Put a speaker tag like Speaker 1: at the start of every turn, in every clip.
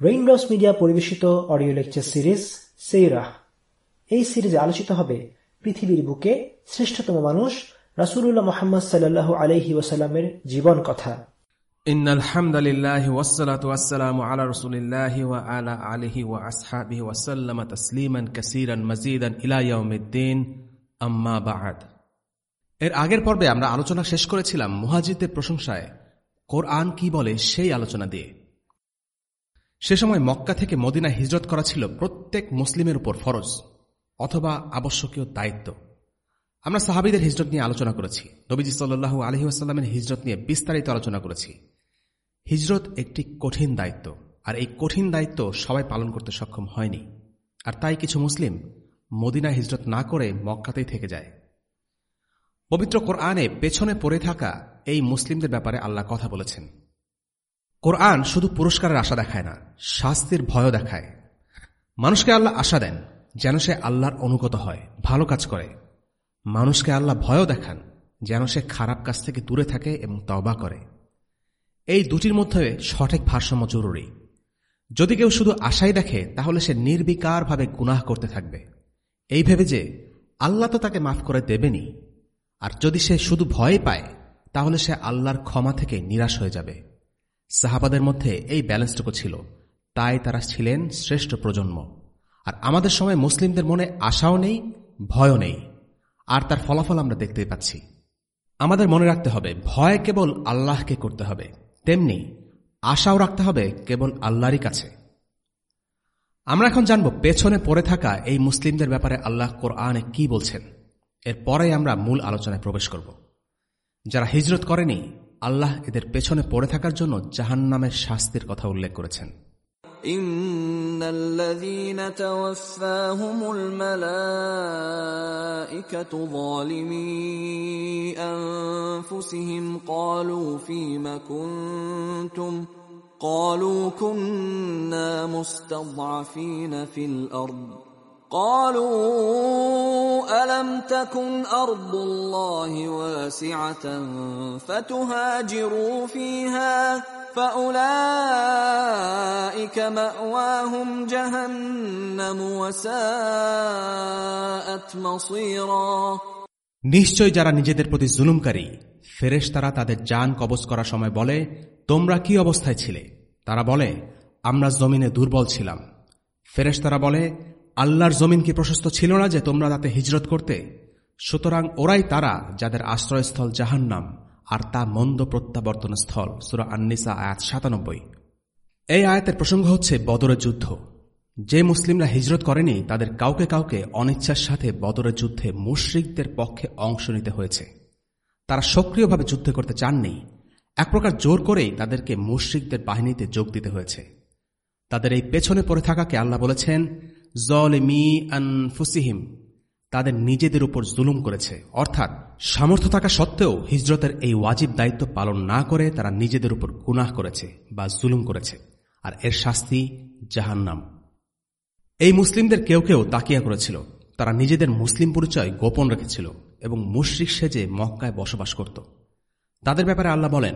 Speaker 1: Raindrops media পরিবেশিত audio lecture series সেইরাহ এই সিরিজে আলোচিত হবে পৃথিবীর বুকে শ্রেষ্ঠতম মানুষ রাসুলুল্লাহ মোহাম্মদ সাল্লাহ আলহি ওসাল্লামের জীবন কথা
Speaker 2: إن الحمد لله والصلاة والسلام على رسول الله وعلى آله وأصحابه وسلم تسليما كثيرا مزيدا إلى يوم الدين أما بعد এর আগের পর্বে আমরা আলোচনা শেষ করেছিলাম মুহাজিদদের প্রশংসায় কোরআন কি বলে সেই আলোচনা দিয়ে সে সময় মক্কা থেকে মদিনা হিজরত করা ছিল প্রত্যেক মুসলিমের উপর ফরজ অথবা আবশ্যকীয় দায়িত্ব। আমরা সাহাবিদের হিজরত নিয়ে আলোচনা করেছি, নবীজি সাল্লু আলহি আসাল্লামের হিজরত নিয়ে বিস্তারিত আলোচনা করেছি। হিজরত একটি কঠিন দায়িত্ব, আর এই কঠিন দায়িত্ব সবাই পালন করতে সক্ষম হয়নি। আর তাই কিছু মুসলিম মদিনা হিজরত না করে মক্কাতেই থেকে যায়। পবিত্র কোরআনে পেছনে পড়ে থাকা এই মুসলিমদের ব্যাপারে আল্লাহ কথা বলেছেন। কোরআন শুধু পুরস্কারের আশা দেখায় না, শাস্তির ভয়ও দেখায়। মানুষকে আল্লাহ আশা দেন যেন সে আল্লাহর অনুগত হয়, ভালো কাজ করে। মানুষকে আল্লাহ ভয়ও দেখান যেন সে খারাপ কাজ থেকে দূরে থাকে এবং তবা করে। এই দুটির মধ্যে সঠিক ভারসাম্য জরুরি। যদি কেউ শুধু আশাই দেখে, তাহলে সে নির্বিকারভাবে গুনাহ করতে থাকবে। এই ভেবে যে আল্লাহ তো তাকে মাফ করে দেবেনি আর যদি সে শুধু ভয় পায়, তাহলে সে আল্লাহর ক্ষমা থেকে নিরাশ হয়ে যাবে। সাহাবাদের মধ্যে এই ব্যালেন্সটুকু ছিল। তাই তারা ছিলেন শ্রেষ্ঠ প্রজন্ম। আর আমাদের সময় মুসলিমদের মনে আশাও নেই, ভয়ও নেই। আর তার ফলাফল আমরা দেখতে পাচ্ছি। আমাদের মনে রাখতে হবে, ভয় কেবল আল্লাহকে করতে হবে। তেমনি আশাও রাখতে হবে কেবল আল্লাহরই কাছে। আমরা এখন জানব, পেছনে পড়ে থাকা এই মুসলিমদের ব্যাপারে আল্লাহ কোরআনে কি বলছেন। এরপরে আমরা মূল আলোচনায় প্রবেশ করব। যারা হিজরত করেনি আল্লাহ এদের পেছনে পড়ে থাকার জন্য জাহান নামের শাস্তির কথা উল্লেখ করেছেন
Speaker 3: إن الذين توفاهم الملائكة ظالمي أنفسهم قالوا فيم كنتم قالوا كنا مستضعفين في الأرض قالوا ألم تكن أرض الله واسعة فتهاجروا فيها فأولئك مأواهم جهنم وساءت مصيرا
Speaker 2: নিশ্চয় যারা নিজেদের প্রতি জুলুমকারী ফেরেশ তারা তাদের যান কবজ করার সময় বলে তোমরা কি অবস্থায় ছিলে তারা বলে আমরা জমিনে দুর্বল ছিলাম ফেরেশ তারা বলে আল্লাহর জমিন কি প্রশস্ত ছিল না যে তোমরা তাতে হিজরত করতে? সুতরাং ওরাই তারা যাদের আশ্রয়স্থল জাহান্নাম আর তা মন্দ প্রত্যাবর্তন স্থল। সুরা আন্নিসা, আয়াত সাতানব্বই। এই আয়াতের প্রসঙ্গ হচ্ছে বদরের যুদ্ধ। যে মুসলিমরা হিজরত করেনি, তাদের কাউকে কাউকে অনিচ্ছার সাথে বদরের যুদ্ধে মুশ্রিকদের পক্ষে অংশ নিতে হয়েছে। তারা সক্রিয়ভাবে যুদ্ধ করতে চাননি। এক প্রকার জোর করেই তাদেরকে মুশ্রিকদের বাহিনীতে যোগ দিতে হয়েছে। তাদের এই পেছনে পড়ে থাকাকে আল্লাহ বলেছেন জলমি আনফুসিহিম, তাদের নিজেদের উপর জুলুম করেছে। অর্থাৎ, সামর্থ্য থাকা সত্ত্বেও হিজরতের এই ওয়াজিব দায়িত্ব পালন না করে তারা নিজেদের উপর গুনাহ করেছে বা জুলুম করেছে। আর এর শাস্তি জাহান্নাম। এই মুসলিমদের কেউ কেউ তাকিয়া করেছিল। তারা নিজেদের মুসলিম পরিচয় গোপন রেখেছিল এবং মুশ্রিক সেজে মক্কায় বসবাস করত। তাদের ব্যাপারে আল্লাহ বলেন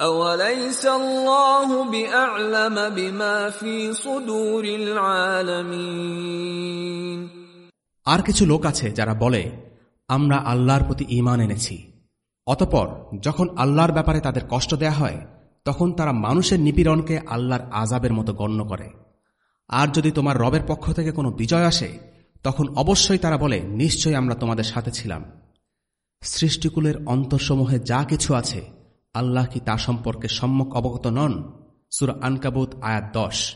Speaker 3: أوليس الله بأعلم بما في صدور العالمين
Speaker 2: আর কিছু লোক আছে যারা বলে আমরা আল্লাহর প্রতি ইমান এনেছি অতপর যখন আল্লাহর ব্যাপারে তাদের কষ্ট দেয়া হয় তখন তারা মানুষের নিপীড়নকে আল্লাহর আজাবের মতো গণ্য করে আর যদি তোমার রবের পক্ষ থেকে কোনো বিজয় আসে তখন অবশ্যই তারা বলে নিশ্চয়ই আমরা তোমাদের সাথে ছিলাম সৃষ্টিকুলের অন্তঃসমূহে যা কিছু আছে আল্লাহ কি তা সম্পর্কে সম্যক অবগত নন? সুর আনকাবুত, আয়াত দশ।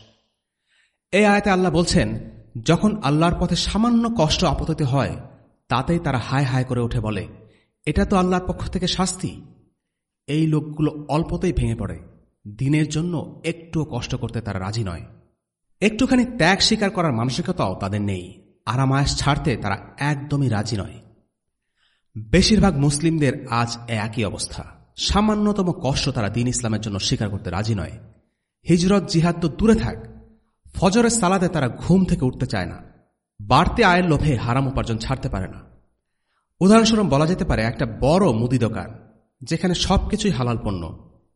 Speaker 2: এই আয়াতে আল্লাহ বলছেন, যখন আল্লাহর পথে সামান্য কষ্ট আপতত হয়, তাতেই তারা হায় হায় করে উঠে বলে, এটা তো আল্লাহর পক্ষ থেকে শাস্তি। এই লোকগুলো অল্পতেই ভেঙে পড়ে। দিনের জন্য একটুও কষ্ট করতে তারা রাজি নয়। একটুখানি ত্যাগ স্বীকার করার মানসিকতাও তাদের নেই। আরামায়াস ছাড়তে তারা একদমই রাজি নয়। বেশিরভাগ মুসলিমদের আজ একই অবস্থা। সামান্যতম কষ্ট তারা দিন ইসলামের জন্য স্বীকার করতে রাজি নয়। হিজরত জিহাদ তো দূরে থাক, ফজরের সালাদে তারা ঘুম থেকে উঠতে চায় না, বাড়তি আয়ের লোভে হারাম উপার্জন ছাড়তে পারে না। উদাহরণস্বরূপ বলা যেতে পারে, একটা বড় মুদি দোকান, যেখানে সবকিছুই হালাল পণ্য,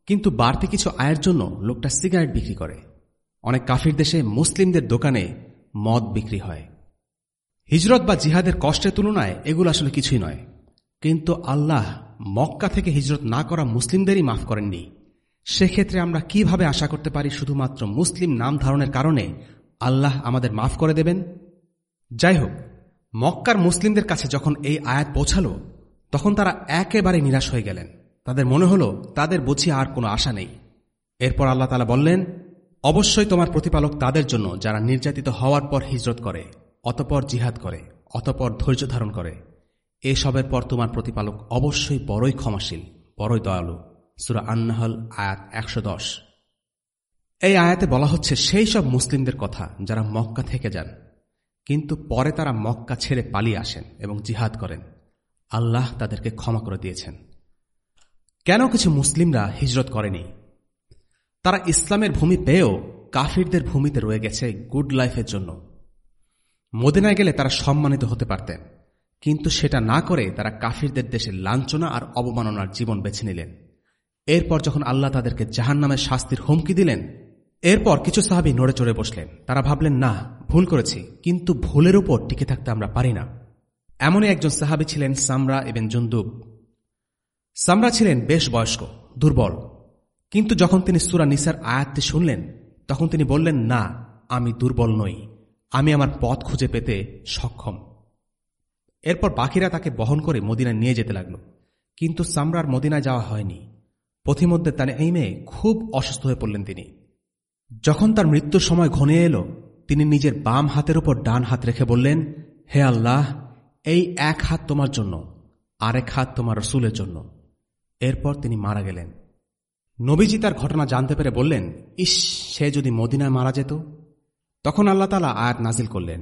Speaker 2: কিন্তু বাড়তি কিছু আয়ের জন্য লোকটা সিগারেট বিক্রি করে। অনেক কাফির দেশে মুসলিমদের দোকানে মদ বিক্রি হয়। হিজরত বা জিহাদের কষ্টের তুলনায় এগুলো আসলে কিছুই নয়, কিন্তু আল্লাহ মক্কা থেকে হিজরত না করা মুসলিমদেরই মাফ করেননি। সেক্ষেত্রে আমরা কীভাবে আশা করতে পারি শুধুমাত্র মুসলিম নাম ধারণের কারণে আল্লাহ আমাদের মাফ করে দেবেন? যাই হোক, মক্কার মুসলিমদের কাছে যখন এই আয়াত পৌঁছালো, তখন তারা একেবারে নিরাশ হয়ে গেলেন। তাদের মনে হল, তাদের বুঝি আর কোনো আশা নেই। এরপর আল্লাহ তালা বললেন, অবশ্যই তোমার প্রতিপালক তাদের জন্য যারা নির্যাতিত হওয়ার পর হিজরত করে, অতপর জিহাদ করে, অতপর ধৈর্য ধারণ করে। এসবের পর তোমার প্রতিপালক অবশ্যই বড়ই ক্ষমাশীল, বড়ই দয়ালু। সুরা আন্নাহল, আয়াত একশো দশ। এই আয়াতে বলা হচ্ছে, সেই সব মুসলিমদের কথা যারা মক্কা থেকে যান, কিন্তু পরে তারা মক্কা ছেড়ে পালিয়ে আসেন এবং জিহাদ করেন। আল্লাহ তাদেরকে ক্ষমা করে দিয়েছেন। কেন কিছু মুসলিমরা হিজরত করেনি? তারা ইসলামের ভূমি পেয়েও কাফিরদের ভূমিতে রয়ে গেছে গুড লাইফের জন্য। মদিনায় গেলে তারা সম্মানিত হতে পারতেন। কিন্তু সেটা না করে তারা কাফিরদের দেশে লাঞ্ছনা আর অবমাননার জীবন বেছে নিলেন। এরপর যখন আল্লাহ তাদেরকে জাহান নামের শাস্তির হুমকি দিলেন, এরপর কিছু সাহাবি নড়ে চড়ে বসলেন। তারা ভাবলেন, না, ভুল করেছি, কিন্তু ভুলের উপর টিকে থাকতে আমরা পারি না। এমনই একজন সাহাবি ছিলেন সামরা এবং জন্দুব। সামরা ছিলেন বেশ বয়স্ক, দুর্বল। কিন্তু যখন তিনি সুরা নিসার আয়াতটি শুনলেন, তখন তিনি বললেন, না, আমি দুর্বল নই। আমি আমার পথ খুঁজে পেতে সক্ষম। এরপর বাকিরা তাকে বহন করে মদিনায় নিয়ে যেতে লাগল। কিন্তু সামরার মদিনায় যাওয়া হয়নি। পথিমধ্যে তার এই মেয়ে খুব অসুস্থ হয়ে পড়লেন তিনি। যখন তার মৃত্যুর সময় ঘনিয়ে এলো, তিনি নিজের বাম হাতের উপর ডান হাত রেখে বললেন, হে আল্লাহ, এই এক হাত তোমার জন্য, আরেক হাত তোমার রসুলের জন্য। এরপর তিনি মারা গেলেন। নবীজি তার ঘটনা জানতে পেরে বললেন, ইস, সে যদি মদিনায় মারা যেত? তখন আল্লাহ তালা আয়াত নাজিল করলেন।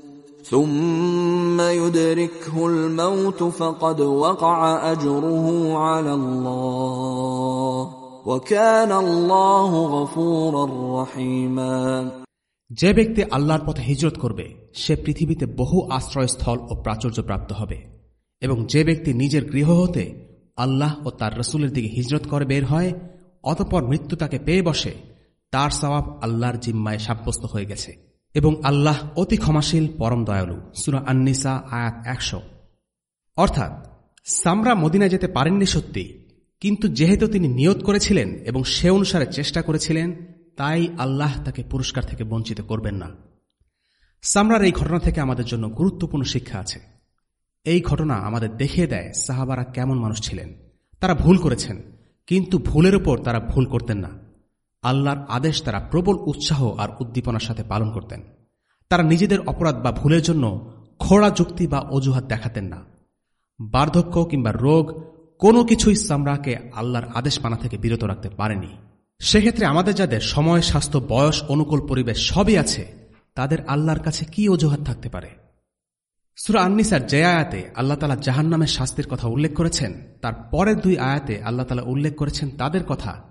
Speaker 3: ثم يدركه الموت فقد وقع اجره على الله وكان الله غفورا رحيما
Speaker 2: যে ব্যক্তি আল্লাহর পথে হিজরত করবে সে পৃথিবীতে বহু আশ্রয়স্থল ও প্রাচুর্য প্রাপ্ত হবে এবং যে ব্যক্তি নিজের গৃহ হতে আল্লাহ ও তার রসুলের দিকে হিজরত করে বের হয় অতপর মৃত্যু তাকে পেয়ে বসে তার সবাব আল্লাহর জিম্মায় সাব্যস্ত হয়ে গেছে এবং আল্লাহ অতি ক্ষমাশীল, পরম দয়ালু। সুরা আন্নিসা, আয়াত একশো। অর্থাৎ, সামরা মদিনায় যেতে পারেননি সত্যি, কিন্তু যেহেতু তিনি নিয়ত করেছিলেন এবং সে অনুসারে চেষ্টা করেছিলেন, তাই আল্লাহ তাকে পুরস্কার থেকে বঞ্চিত করবেন না। সামরার এই ঘটনা থেকে আমাদের জন্য গুরুত্বপূর্ণ শিক্ষা আছে। এই ঘটনা আমাদের দেখিয়ে দেয় সাহাবারা কেমন মানুষ ছিলেন। তারা ভুল করেছেন, কিন্তু ভুলের উপর তারা ভুল করতেন না। আল্লাহর আদেশ তারা প্রবল উৎসাহ আর উদ্দীপনার সাথে পালন করতেন। তারা নিজেদের অপরাধ বা ভুলের জন্য খোড়া যুক্তি বা অজুহাত দেখাতেন না। বার্ধক্য কিংবা রোগ কোনো কিছুই সামরাকে আল্লাহর আদেশ মানা থেকে বিরত রাখতে পারেনি। সেক্ষেত্রে আমাদের যাদের সময়, স্বাস্থ্য, বয়স, অনুকূল পরিবেশ সবই আছে, তাদের আল্লাহর কাছে কি অজুহাত থাকতে পারে? সুরা আন্নিসার যে আয়াতে আল্লাহ তালা জাহান নামের শাস্তির কথা উল্লেখ করেছেন, তার পরের দুই আয়াতে আল্লাহ তালা উল্লেখ করেছেন তাদের কথা।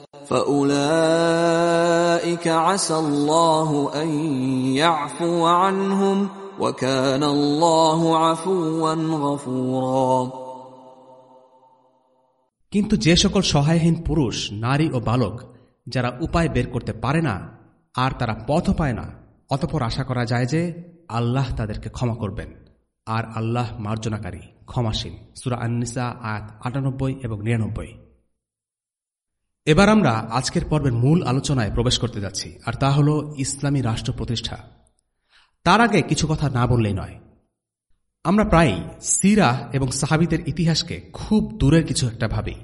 Speaker 3: فأولئك أولئك عسى الله أن يعفو عنهم وكان الله عفوا غفورا
Speaker 2: কিন্তু যে সকল সহায়হীন পুরুষ নারী ও বালক যারা উপায় বের করতে পারে না আর তারা পথ পায় না অতপর আশা করা যায় যে আল্লাহ তাদেরকে ক্ষমা করবেন আর আল্লাহ মার্জনাকারী ক্ষমাসীন সুরা আন্নিসা আয়াত আটানব্বই এবং নিরানব্বই এবার আমরা আজকের পর্বের মূল আলোচনায় প্রবেশ করতে যাচ্ছি, আর তা হল ইসলামী রাষ্ট্র প্রতিষ্ঠা। তার আগে কিছু কথা না বললেই নয়। আমরা প্রায়ই সিরা এবং সাহাবিদের ইতিহাসকে খুব দূরের কিছু একটা ভাবি।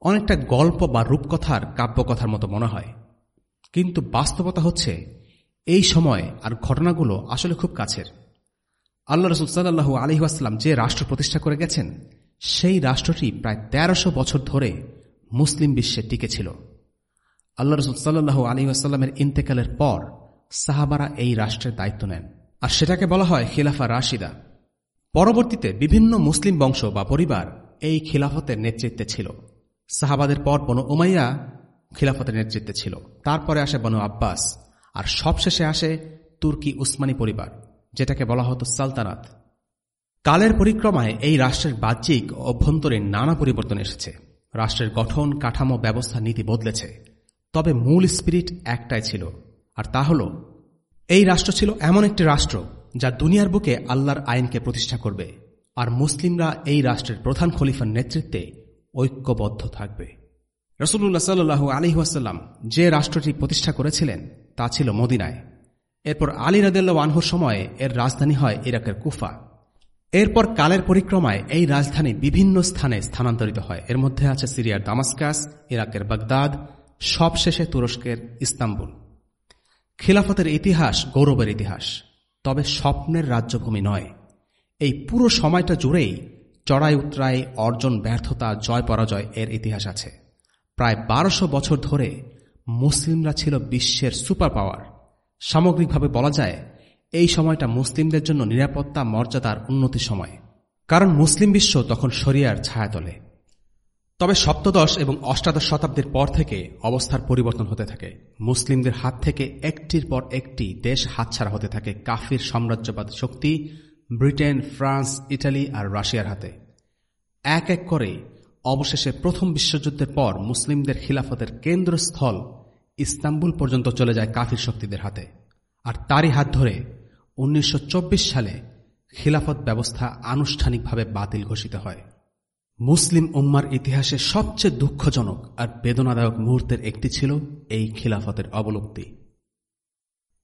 Speaker 2: অনেকটা গল্প বা রূপকথার কাব্যকথার মতো মনে হয়। কিন্তু বাস্তবতা হচ্ছে, এই সময় আর ঘটনাগুলো আসলে খুব কাছের। আল্লাহ রসুল সাল্লাহু আলহিহাস্লাম যে রাষ্ট্র প্রতিষ্ঠা করে গেছেন, সেই রাষ্ট্রটি প্রায় তেরোশো বছর ধরে মুসলিম বিশ্বে টিকে ছিল। আল্লাহ রসুল সাল্লাহু আলহিহাস্লামের ইন্তেকালের পর সাহাবারা এই রাষ্ট্রের দায়িত্ব নেন। আর সেটাকে বলা হয় খিলাফা রাশিদা। পরবর্তীতে বিভিন্ন মুসলিম বংশ বা পরিবার এই খিলাফতের নেতৃত্বে ছিল। সাহাবাদের পর বনু উমাইয়া খিলাফতের নেতৃত্বে ছিল। তারপরে আসে বনু আব্বাস। আর সবশেষে আসে তুর্কি উসমানী পরিবার, যেটাকে বলা হতো সালতানাত। কালের পরিক্রমায় এই রাষ্ট্রের বাহ্যিক অভ্যন্তরীণ নানা পরিবর্তন এসেছে। রাষ্ট্রের গঠন, কাঠামো, ব্যবস্থা, নীতি বদলেছে। তবে মূল স্পিরিট একটাই ছিল, আর তা হল, এই রাষ্ট্র ছিল এমন একটি রাষ্ট্র যা দুনিয়ার বুকে আল্লাহর আইনকে প্রতিষ্ঠা করবে, আর মুসলিমরা এই রাষ্ট্রের প্রধান খলিফার নেতৃত্বে ঐক্যবদ্ধ থাকবে। রসুল্লাহ সাল্লু আলী ওয়াসাল্লাম যে রাষ্ট্রটি প্রতিষ্ঠা করেছিলেন, তা ছিল মদিনায়। এরপর আলী রাদেল্লা ওয়ানহুর সময়ে এর রাজধানী হয় ইরাকের কুফা। এরপর কালের পরিক্রমায় এই রাজধানী বিভিন্ন স্থানে স্থানান্তরিত হয়। এর মধ্যে আছে সিরিয়ার দামাস্কাস, ইরাকের বাগদাদ, সবশেষে তুরস্কের ইস্তাম্বুল। খিলাফতের ইতিহাস গৌরবের ইতিহাস, তবে স্বপ্নের রাজ্যভূমি নয়। এই পুরো সময়টা জুড়েই চড়াই উতরাই, অর্জন ব্যর্থতা, জয় পরাজয় এর ইতিহাস আছে। প্রায় বারোশো বছর ধরে মুসলিমরা ছিল বিশ্বের সুপার পাওয়ার সামগ্রিকভাবে বলা যায় এই সময়টা মুসলিমদের জন্য নিরাপত্তা, মর্যাদার উন্নতি সময়। কারণ মুসলিম বিশ্ব তখন শরিয়ার ছায়াতলে তবে সপ্তদশ এবং অষ্টাদশ শতাব্দীর পর থেকে অবস্থার পরিবর্তন হতে থাকে। মুসলিমদের হাত থেকে একটির পর একটি দেশ হাতছাড়া হতে থাকে কাফির সাম্রাজ্যবাদ শক্তি, ব্রিটেন, ফ্রান্স, ইটালি আর রাশিয়ার হাতে। এক এক করে অবশেষে প্রথম বিশ্বযুদ্ধের পর মুসলিমদের খিলাফতের কেন্দ্রস্থল ইস্তাম্বুল পর্যন্ত চলে যায় কাফির শক্তিদের হাতে। আর তারই হাত ধরে উনিশশো চব্বিশ সালে খিলাফত ব্যবস্থা আনুষ্ঠানিকভাবে বাতিল ঘোষিত হয়। মুসলিম উম্মার ইতিহাসে সবচেয়ে দুঃখজনক আর বেদনাদায়ক মুহূর্তের একটি ছিল এই খিলাফতের অবলুপ্তি।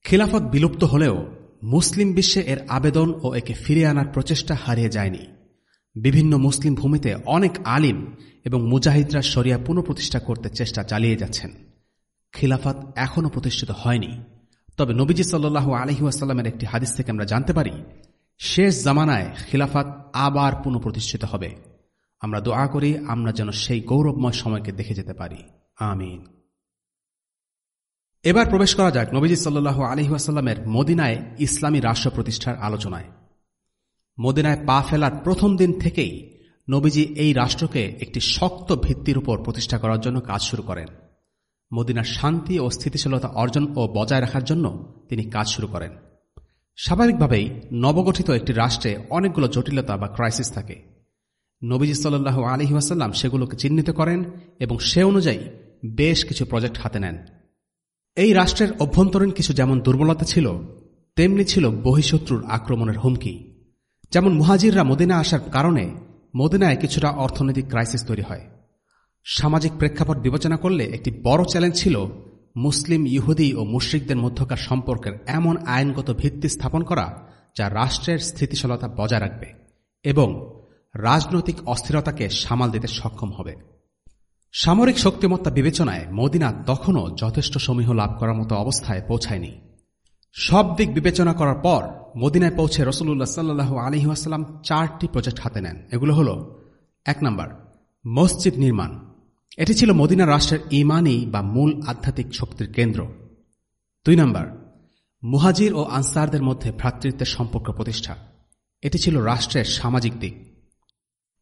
Speaker 2: খিলাফত বিলুপ্ত হলেও মুসলিম বিশ্বে এর আবেদন ও একে ফিরে আনার প্রচেষ্টা হারিয়ে যায়নি। বিভিন্ন মুসলিম ভূমিতে অনেক আলিম এবং মুজাহিদরা শরিয়া পুনঃপ্রতিষ্ঠা করতে চেষ্টা চালিয়ে যাচ্ছেন। খিলাফত এখনও প্রতিষ্ঠিত হয়নি। তবে নবীজি সাল্লু আলহিউসাল্লামের একটি হাদিস থেকে আমরা জানতে পারি, শেষ জামানায় খিলাফাত আবার পুনঃপ্রতিষ্ঠিত হবে। আমরা দোয়া করি, আমরা যেন সেই গৌরবময় সময়কে দেখে যেতে পারি। আমিন। এবার প্রবেশ করা যাক নবীজি সাল্লু আলহিহাস্লামের মদিনায় ইসলামী রাষ্ট্র প্রতিষ্ঠার আলোচনায়। মদিনায় পা ফেলার প্রথম দিন থেকেই নবীজি এই রাষ্ট্রকে একটি শক্ত ভিত্তির উপর প্রতিষ্ঠা করার জন্য কাজ শুরু করেন। মদিনার শান্তি ও স্থিতিশীলতা অর্জন ও বজায় রাখার জন্য তিনি কাজ শুরু করেন। স্বাভাবিকভাবেই নবগঠিত একটি রাষ্ট্রে অনেকগুলো জটিলতা বা ক্রাইসিস থাকে। নবীজি সাল্লু আলহি ওয়াসাল্লাম সেগুলোকে চিহ্নিত করেন এবং সে অনুযায়ী বেশ কিছু প্রজেক্ট হাতে নেন। এই রাষ্ট্রের অভ্যন্তরীণ কিছু যেমন দুর্বলতা ছিল, তেমনি ছিল বহিঃশত্রুর আক্রমণের হুমকি। যেমন মুহাজিররা মদিনা আসার কারণে মদিনায় কিছুটা অর্থনৈতিক ক্রাইসিস তৈরি হয়। সামাজিক প্রেক্ষাপট বিবেচনা করলে একটি বড় চ্যালেঞ্জ ছিল মুসলিম ইহুদি ও মুশ্রিকদের মধ্যকার সম্পর্কের এমন আইনগত ভিত্তি স্থাপন করা যা রাষ্ট্রের স্থিতিশীলতা বজায় রাখবে এবং রাজনৈতিক অস্থিরতাকে সামাল দিতে সক্ষম হবে। সামরিক শক্তিমত্তা বিবেচনায় মদিনা তখনও যথেষ্ট সমীহ লাভ করার মতো অবস্থায় পৌঁছায়নি। সব দিক বিবেচনা করার পর মদিনায় পৌঁছে রসুল্লাহ সাল্লু আলহিহাস্লাম চারটি প্রজেক্ট হাতে নেন। এগুলো হল, এক নম্বর, মসজিদ নির্মাণ। এটি ছিল মদিনা রাষ্ট্রের ইমানি বা মূল আধ্যাত্মিক শক্তির কেন্দ্র। দুই নম্বর, মুহাজির ও আনসারদের মধ্যে ভ্রাতৃত্বের সম্পর্ক প্রতিষ্ঠা। এটি ছিল রাষ্ট্রের সামাজিক দিক।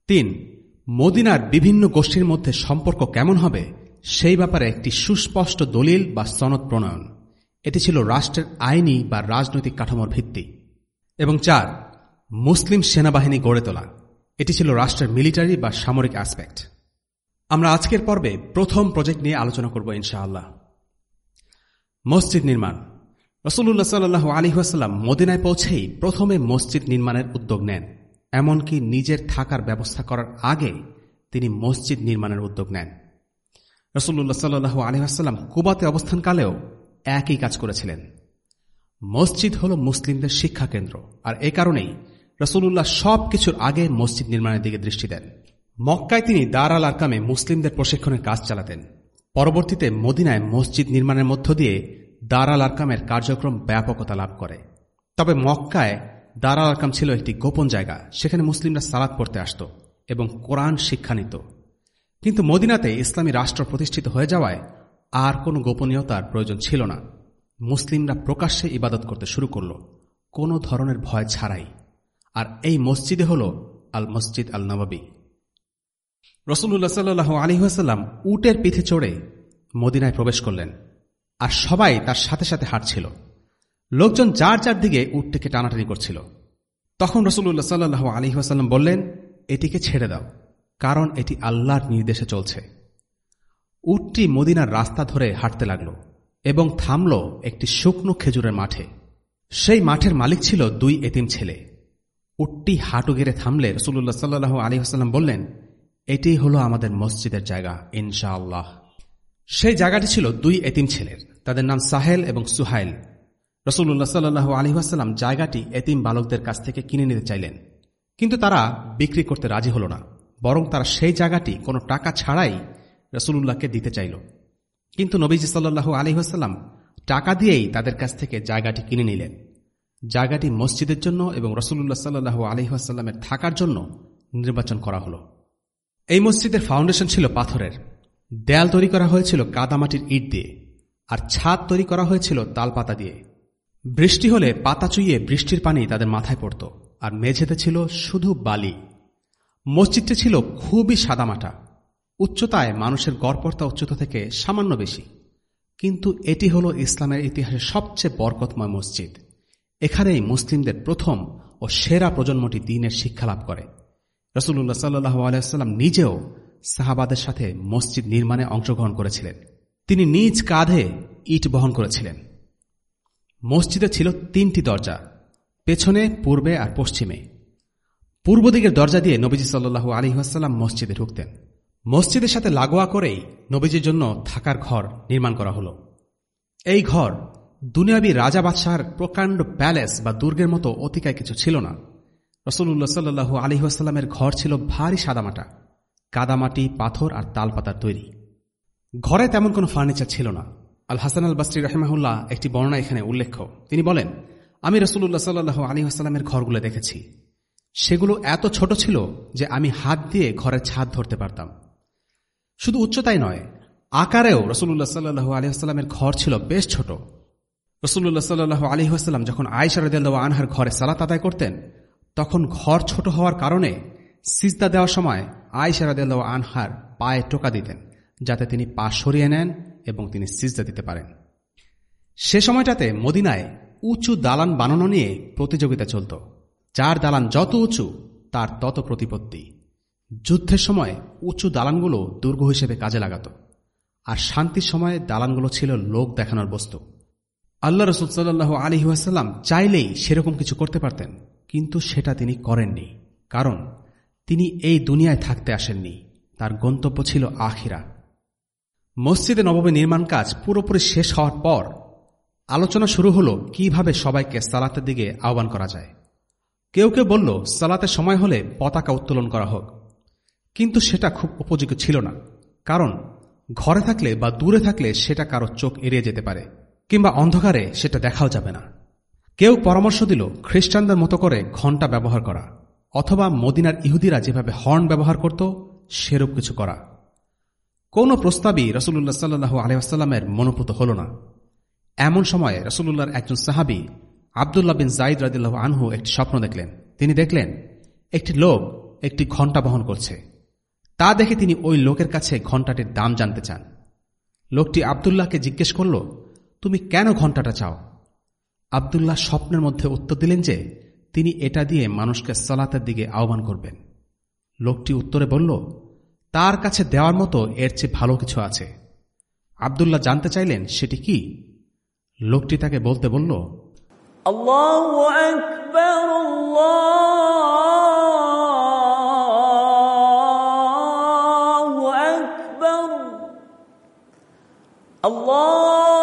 Speaker 2: তিন, মদিনার বিভিন্ন গোষ্ঠীর মধ্যে সম্পর্ক কেমন হবে সেই ব্যাপারে একটি সুস্পষ্ট দলিল বা সনদ প্রণয়ন। এটি ছিল রাষ্ট্রের আইনি বা রাজনৈতিক কাঠামোর ভিত্তি। এবং চার, মুসলিম সেনাবাহিনী গড়ে তোলা। এটি ছিল রাষ্ট্রের মিলিটারি বা সামরিক অ্যাসপেক্ট। আমরা আজকের পর্বে প্রথম প্রজেক্ট নিয়ে আলোচনা করব ইনশাআল্লাহ। মসজিদ নির্মাণ। রসুল্লাহ সাল্লু আলিহাসাল্লাম মদিনায় পৌঁছেই প্রথমে মসজিদ নির্মাণের উদ্যোগ নেন। এমনকি নিজের থাকার ব্যবস্থা করার আগে তিনি মসজিদ নির্মাণের উদ্যোগ নেন। রসুল্লাহ সাল্লু আলিহাসাল্লাম কুবাতে অবস্থানকালেও একই কাজ করেছিলেন। মসজিদ হল মুসলিমদের শিক্ষা কেন্দ্র, আর এ কারণেই রসুল্লাহ সব কিছুর আগে মসজিদ নির্মাণের দিকে দৃষ্টি দেন। মক্কায় তিনি দার আল আরকামে মুসলিমদের প্রশিক্ষণের কাজ চালাতেন। পরবর্তীতে মদিনায় মসজিদ নির্মাণের মধ্য দিয়ে দার আল আরকামের কার্যক্রম ব্যাপকতা লাভ করে। তবে মক্কায় দার আল আরকাম ছিল একটি গোপন জায়গা, সেখানে মুসলিমরা সালাদ পড়তে আসত এবং কোরআন শিক্ষা নিত। কিন্তু মদিনাতে ইসলামী রাষ্ট্র প্রতিষ্ঠিত হয়ে যাওয়ায় আর কোনো গোপনীয়তার প্রয়োজন ছিল না। মুসলিমরা প্রকাশ্যে ইবাদত করতে শুরু করল। কোনো ধরনের ভয় ছাড়াই। আর এই মসজিদে হল আল মসজিদ আল নবাবী রসুল্লাহ সাল্লু আলিহাসাল্লাম উটের পিঠে চড়ে মদিনায় প্রবেশ করলেন, আর সবাই তার সাথে সাথে হাঁটছিল। লোকজন যার যার দিকে উটটিকে টানাটানি করছিল। তখন রসুল্লাহ সাল্লু আলিহাসাল্লাম বললেন, এটিকে ছেড়ে দাও, কারণ এটি আল্লাহর নির্দেশে চলছে। উটটি মদিনার রাস্তা ধরে হাঁটতে লাগল এবং থামল একটি শুকনো খেজুরের মাঠে। সেই মাঠের মালিক ছিল দুই এতিম ছেলে। উটটি হাঁটু গেড়ে থামলে রসুল্লাহ সাল্লু আলী হাসাল্লাম বললেন এটি হলো আমাদের মসজিদের জায়গা, ইনশাআল্লাহ। সেই জায়গাটি ছিল দুই এতিম ছেলের। তাদের নাম সাহেল এবং সুহাইল। রসুল্লাহ সাল্লু আলহিহাস্লাম জায়গাটি এতিম বালকদের কাছ থেকে কিনে নিতে চাইলেন। কিন্তু তারা বিক্রি করতে রাজি হল না। বরং তারা সেই জায়গাটি কোনো টাকা ছাড়াই রসুল্লাহকে দিতে চাইল। কিন্তু নবীজি সাল্লু আলহিহাস্লাম টাকা দিয়েই তাদের কাছ থেকে জায়গাটি কিনে নিলেন। জায়গাটি মসজিদের জন্য এবং রসুল্লাহ সাল্লু আলহিহাস্লামের থাকার জন্য নির্বাচন করা হল। এই মসজিদের ফাউন্ডেশন ছিল পাথরের। দেয়াল তৈরি করা হয়েছিল কাদামাটির ইট দিয়ে, আর ছাদ তৈরি করা হয়েছিল তালপাতা দিয়ে। বৃষ্টি হলে পাতা চুইয়ে বৃষ্টির পানি তাদের মাথায় পড়ত, আর মেঝেতে ছিল শুধু বালি। মসজিদটি ছিল খুবই সাদামাটা উচ্চতায় মানুষের গড়পর্তা উচ্চতা থেকে সামান্য বেশি। কিন্তু এটি হল ইসলামের ইতিহাসের সবচেয়ে বরকতময় মসজিদ। এখানেই মুসলিমদের প্রথম ও সেরা প্রজন্মটি দিনের শিক্ষা লাভ করে। রসুল্লাহ সাল্লু আলাইসাল্লাম নিজেও সাহাবাদের সাথে মসজিদ নির্মাণে অংশগ্রহণ করেছিলেন। তিনি নিজ কাঁধে ইট বহন করেছিলেন। মসজিদে ছিল তিনটি দরজা, পেছনে, পূর্বে আর পশ্চিমে। পূর্ব দিকের দরজা দিয়ে নবীজি সাল্লু আলিহাসাল্লাম মসজিদে ঢুকতেন। মসজিদের সাথে লাগোয়া করেই নবীজির জন্য থাকার ঘর নির্মাণ করা হল। এই ঘর দুনিয়াবী রাজা বাদশাহর প্রকাণ্ড প্যালেস বা দুর্গের মতো অতিকায় কিছু ছিল না। রসুল্লাহ সাল্লু আলিহাস্লামের ঘর ছিল ভারী সাদামাটা, কাদামাটি, পাথর আর তালপাতার তৈরি। ঘরে তেমন কোনো ফার্নিচার ছিল না। আল হাসান আল বাস্রি রহমাহুল্লাহ একটি বর্ণনা এখানে উল্লেখ্য। তিনি বলেন, আমি রসুল্লাহ সাল্লু আলী আসাল্লামের ঘরগুলো দেখেছি। সেগুলো এত ছোট ছিল যে আমি হাত দিয়ে ঘরের ছাদ ধরতে পারতাম। শুধু উচ্চতাই নয়, আকারেও রসুল্লাহ সাল্লু আলী আসসালামের ঘর ছিল বেশ ছোট। রসুল্লাহ সাল্লু আলী আসাল্লাম যখন আয়সা রদাল্লাহ আনহার ঘরে সালাত আদায় করতেন তখন ঘর ছোট হওয়ার কারণে সিজদা দেওয়ার সময় আয়সা রদাল্লাহ আনহার পায়ে টোকা দিতেন, যাতে তিনি পা সরিয়ে নেন এবং তিনি সিজদা দিতে পারেন। সে সময়টাতে মদিনায় উঁচু দালান বানানো নিয়ে প্রতিযোগিতা চলত। যার দালান যত উঁচু, তার তত প্রতিপত্তি। যুদ্ধের সময় উঁচু দালানগুলো দুর্গ হিসেবে কাজে লাগাত। আর শান্তির সময় দালানগুলো ছিল লোক দেখানোর বস্তু। আল্লাহ রসুল সাল্লাহ আলিহাসাল্লাম চাইলেই সেরকম কিছু করতে পারতেন। কিন্তু সেটা তিনি করেননি, কারণ তিনি এই দুনিয়ায় থাকতে আসেননি, তার গন্তব্য ছিল আখিরা। মসজিদে নবমী নির্মাণ কাজ পুরোপুরি শেষ হওয়ার পর আলোচনা শুরু হলো কীভাবে সবাইকে সালাতের দিকে আহ্বান করা যায়। কেউ কেউ বলল, সালাতের সময় হলে পতাকা উত্তোলন করা হোক। কিন্তু সেটা খুব উপযোগী ছিল না, কারণ ঘরে থাকলে বা দূরে থাকলে সেটা কারও চোখ এড়িয়ে যেতে পারে, কিংবা অন্ধকারে সেটা দেখাও যাবে না। কেউ পরামর্শ দিল খ্রিস্টানদের মতো করে ঘণ্টা ব্যবহার করা, অথবা মদিনার ইহুদিরা যেভাবে হর্ন ব্যবহার করত, সেরূপ কিছু করা। কোন প্রস্তাবই রসুল্লাহ সাল্লু আলহামের মনোভূত হল না। এমন সময় রসুল্লাহর একজন সাহাবি আবদুল্লাহ বিন জাইদ রাদিল্লাহ আনহু একটি স্বপ্ন দেখলেন। তিনি দেখলেন, একটি লোক একটি ঘণ্টা বহন করছে। তা দেখে তিনি ওই লোকের কাছে ঘণ্টাটির দাম জানতে চান। লোকটি আবদুল্লাহকে জিজ্ঞেস করল, তুমি কেন ঘণ্টাটা চাও? আবদুল্লাহ স্বপ্নের মধ্যে উত্তর দিলেন যে, তিনি এটা দিয়ে মানুষকে সলাতের দিকে আহ্বান করবেন। লোকটি উত্তরে বলল, তার কাছে দেওয়ার মতো এর চেয়ে ভালো কিছু আছে। আবদুল্লাহ জানতে চাইলেন, সেটি কি? লোকটি তাকে বলতে বলল,
Speaker 3: আল্লাহ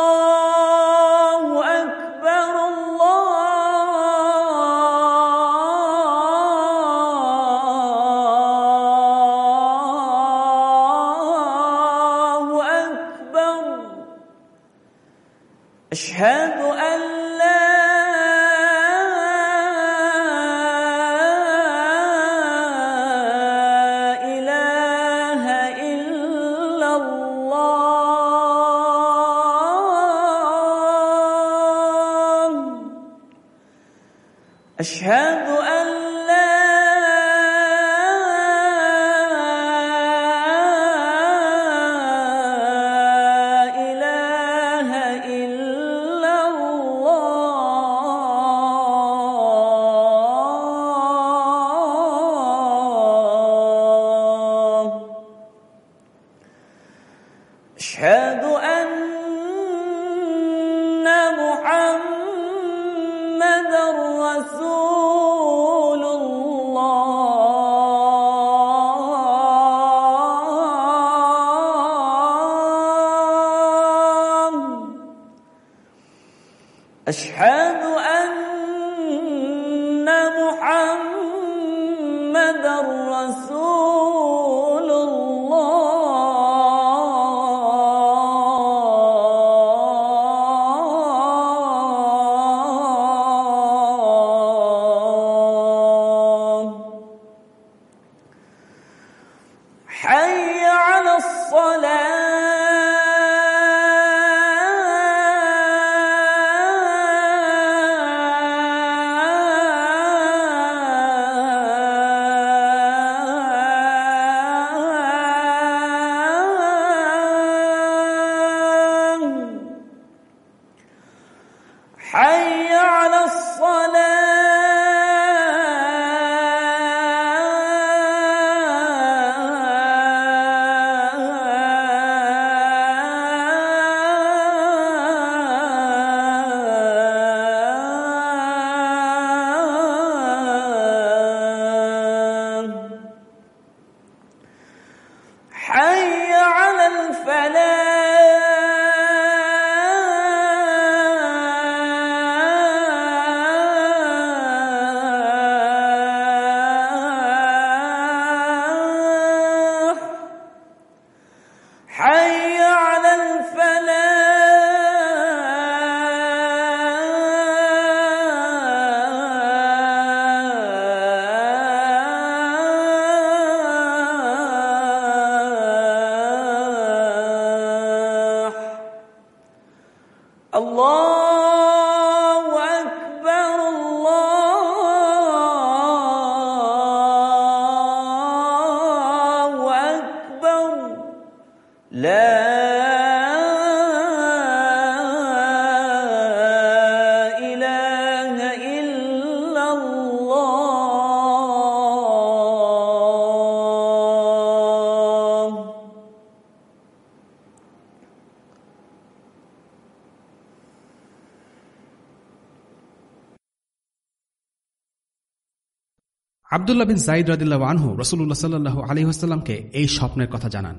Speaker 2: আবদুল্লাহ বিন জাইদ রাদিল্লাহ আনহু রসুল্লাহ সাল্লাহ আলী আসাল্লামকে এই স্বপ্নের কথা জানান।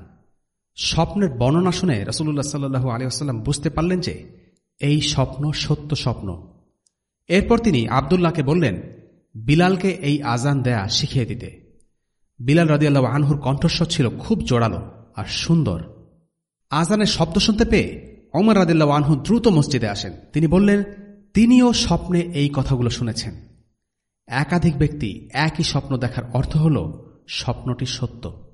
Speaker 2: স্বপ্নের বর্ণনা শুনে রসুল্লাহ সাল্লাহ আলী আসাল্লাম বুঝতে পারলেন যে এই স্বপ্ন সত্য স্বপ্ন। এরপর তিনি আবদুল্লাহকে বললেন, বিলালকে এই আজান দেয়া শিখিয়ে দিতে। বিলাল রাদিয়াল্লাহ আনহুর কণ্ঠস্বর ছিল খুব জোরালো আর সুন্দর। আজানের শব্দ শুনতে পেয়ে অমর রাদিল্লাহ আনহু দ্রুত মসজিদে আসেন। তিনি বললেন, তিনিও স্বপ্নে এই কথাগুলো শুনেছেন। একাধিক ব্যক্তি একই স্বপ্ন দেখার অর্থ হল স্বপ্নটি সত্য।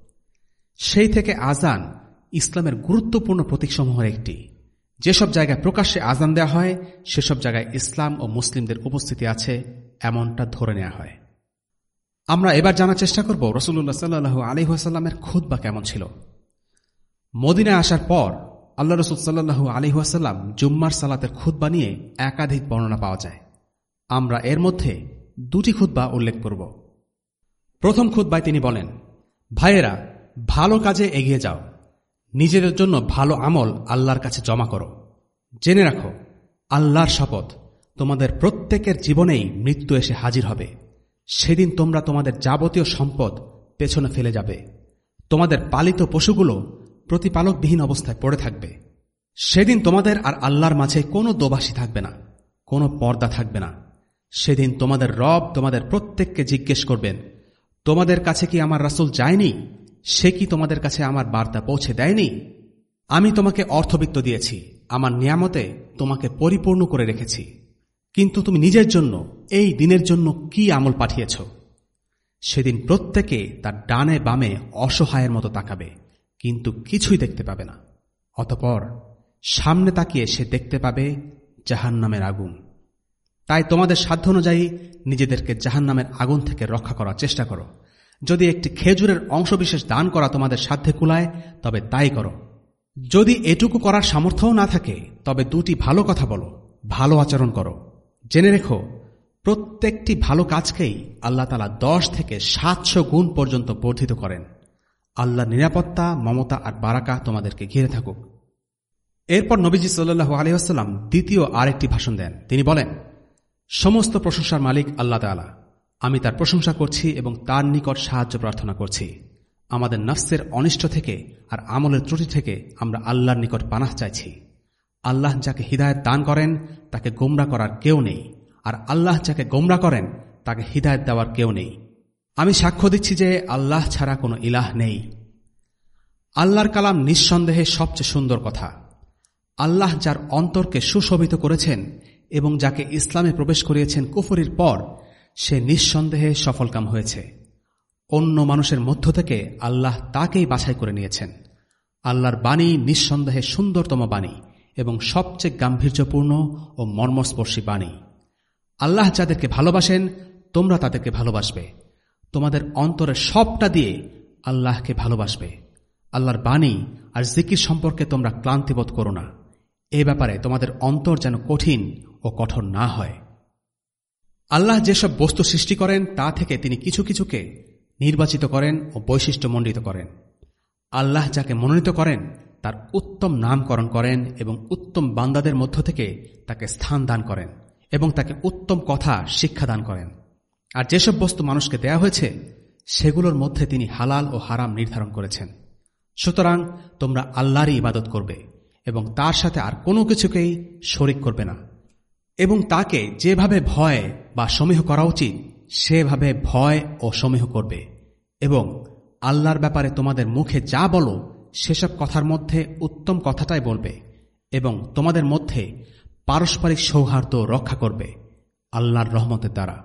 Speaker 2: সেই থেকে আজান ইসলামের গুরুত্বপূর্ণ প্রতীকসমূহের একটি। যেসব জায়গায় প্রকাশ্যে আজান দেওয়া হয়, সেসব জায়গায় ইসলাম ও মুসলিমদের উপস্থিতি আছে, এমনটা ধরে নেওয়া হয়। আমরা এবার জানার চেষ্টা করব রসুল্লাহ সাল্লু আলিহাসাল্লামের খুদ্ বা কেমন ছিল। মদিনায় আসার পর আল্লাহ রসুল সাল্লু আলিহাসাল্লাম জুম্মার সালাতের খুদ্া নিয়ে একাধিক বর্ণনা পাওয়া যায়। আমরা এর মধ্যে দুটি খুদ্া উল্লেখ করব। প্রথম খুদ্বায় তিনি বলেন, ভাইয়েরা, ভালো কাজে এগিয়ে যাও। নিজেদের জন্য ভালো আমল আল্লাহর কাছে জমা করো। জেনে রাখো, আল্লাহর শপথ তোমাদের প্রত্যেকের জীবনেই মৃত্যু এসে হাজির হবে। সেদিন তোমরা তোমাদের যাবতীয় সম্পদ পেছনে ফেলে যাবে। তোমাদের পালিত পশুগুলো প্রতিপালকবিহীন অবস্থায় পড়ে থাকবে। সেদিন তোমাদের আর আল্লাহর মাঝে কোনো দোবাসী থাকবে না, কোনো পর্দা থাকবে না। সেদিন তোমাদের রব তোমাদের প্রত্যেককে জিজ্ঞেস করবেন, তোমাদের কাছে কি আমার রাসুল যায়নি? সে কি তোমাদের কাছে আমার বার্তা পৌঁছে দেয়নি? আমি তোমাকে অর্থবিত্ত দিয়েছি, আমার নিয়ামতে তোমাকে পরিপূর্ণ করে রেখেছি। কিন্তু তুমি নিজের জন্য, এই দিনের জন্য কি আমল পাঠিয়েছ? সেদিন প্রত্যেকে তার ডানে বামে অসহায়ের মতো তাকাবে, কিন্তু কিছুই দেখতে পাবে না। অতপর সামনে তাকিয়ে সে দেখতে পাবে জাহান্নামের আগুন। তাই তোমাদের সাধ্য অনুযায়ী নিজেদেরকে জাহান নামের আগুন থেকে রক্ষা করার চেষ্টা করো। যদি একটি খেজুরের অংশবিশেষ দান করা তোমাদের সাধ্যে কুলায়, তবে তাই করো। যদি এটুকু করার সামর্থ্যও না থাকে, তবে দুটি ভালো কথা বলো, ভালো আচরণ করো। জেনে রেখো, প্রত্যেকটি ভালো কাজকেই আল্লাহ তালা দশ থেকে সাতশো গুণ পর্যন্ত বর্ধিত করেন। আল্লাহ নিরাপত্তা, মমতা আর বারাকা তোমাদেরকে ঘিরে থাকুক। এরপর নবীজি সাল্লু আলহাম দ্বিতীয় আরেকটি ভাষণ দেন। তিনি বলেন সমস্ত প্রশংসার মালিক আল্লাহ তালা আমি তার প্রশংসা করছি এবং তার নিকট সাহায্য প্রার্থনা করছি। আমাদের নফসের অনিষ্ট থেকে আর আমলের ত্রুটি থেকে আমরা আল্লাহর নিকট পানাহ চাইছি। আল্লাহ যাকে হৃদায়ত দান করেন, তাকে গোমরা করার কেউ নেই। আর আল্লাহ যাকে গোমরা করেন, তাকে হৃদায়ত দেওয়ার কেউ নেই। আমি সাক্ষ্য দিচ্ছি যে আল্লাহ ছাড়া কোনো ইলাহ নেই। আল্লাহর কালাম নিঃসন্দেহে সবচেয়ে সুন্দর কথা। আল্লাহ যার অন্তরকে সুশোভিত করেছেন এবং যাকে ইসলামে প্রবেশ করিয়েছেন কুফরির পর, সে নিঃসন্দেহে সফলকাম হয়েছে। অন্য মানুষের মধ্য থেকে আল্লাহ তাকেই বাছাই করে নিয়েছেন। আল্লাহর বাণী নিঃসন্দেহে সুন্দরতম বাণী এবং সবচেয়ে গাম্ভীর্যপূর্ণ ও মর্মস্পর্শী বাণী। আল্লাহ যাদেরকে ভালোবাসেন, তোমরা তাদেরকে ভালোবাসবে। তোমাদের অন্তরের সবটা দিয়ে আল্লাহকে ভালোবাসবে। আল্লাহর বাণী আর জিকির সম্পর্কে তোমরা ক্লান্তিবোধ করো না। এ ব্যাপারে তোমাদের অন্তর যেন কঠিন ও কঠোর না হয়। আল্লাহ যেসব বস্তু সৃষ্টি করেন, তা থেকে তিনি কিছু কিছুকে নির্বাচিত করেন ও বৈশিষ্ট্যমণ্ডিত করেন। আল্লাহ যাকে মনোনীত করেন, তার উত্তম নামকরণ করেন এবং উত্তম বান্দাদের মধ্য থেকে তাকে স্থান দান করেন এবং তাকে উত্তম কথা শিক্ষা দান করেন। আর যেসব বস্তু মানুষকে দেয়া হয়েছে, সেগুলোর মধ্যে তিনি হালাল ও হারাম নির্ধারণ করেছেন। সুতরাং তোমরা আল্লাহরই ইবাদত করবে এবং তার সাথে আর কোনো কিছুকেই শরিক করবে না। এবং তাকে যেভাবে ভয় বা সমীহ করা উচিত, সেভাবে ভয় ও সমীহ করবে। এবং আল্লাহর ব্যাপারে তোমাদের মুখে যা বলো, সেসব কথার মধ্যে উত্তম কথাটাই বলবে এবং তোমাদের মধ্যে পারস্পরিক সৌহার্দ্য রক্ষা করবে আল্লাহর রহমতের দ্বারা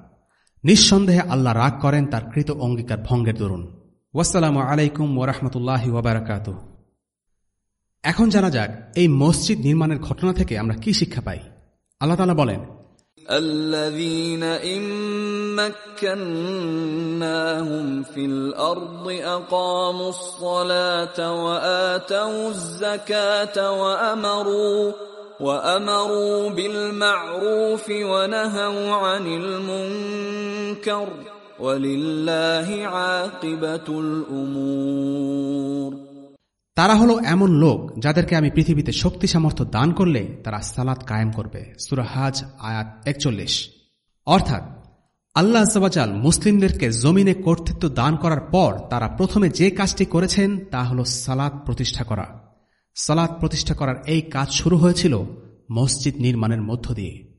Speaker 2: নিঃসন্দেহে আল্লাহ রাগ করেন তার কৃত অঙ্গীকার ভঙ্গের দরুন। ওয়াসালামু আলাইকুম ওরহমতুল্লাহ ওবরাকাত এখন জানা যাক, এই মসজিদ নির্মাণের ঘটনা থেকে আমরা কি শিক্ষা পাই। আল্লাহ তালা বলেন
Speaker 3: الذين إن مكناهم في الأرض أقاموا الصلاة وآتوا الزكاة وأمروا وأمروا بالمعروف ونهوا عن المنكر ولله عاقبة الأمور
Speaker 2: তারা হলো এমন লোক যাদেরকে আমি পৃথিবীতে শক্তি সামর্থ্য দান করলে তারা সালাত কায়েম করবে। সুরাহাজ আয়াত একচল্লিশ। অর্থাৎ আল্লাহ জবাজাল মুসলিমদেরকে জমিনে কর্তৃত্ব দান করার পর তারা প্রথমে যে কাজটি করেছেন তা হল সালাদ প্রতিষ্ঠা করা। সালাদ প্রতিষ্ঠা করার এই কাজ শুরু হয়েছিল মসজিদ নির্মাণের মধ্য দিয়ে।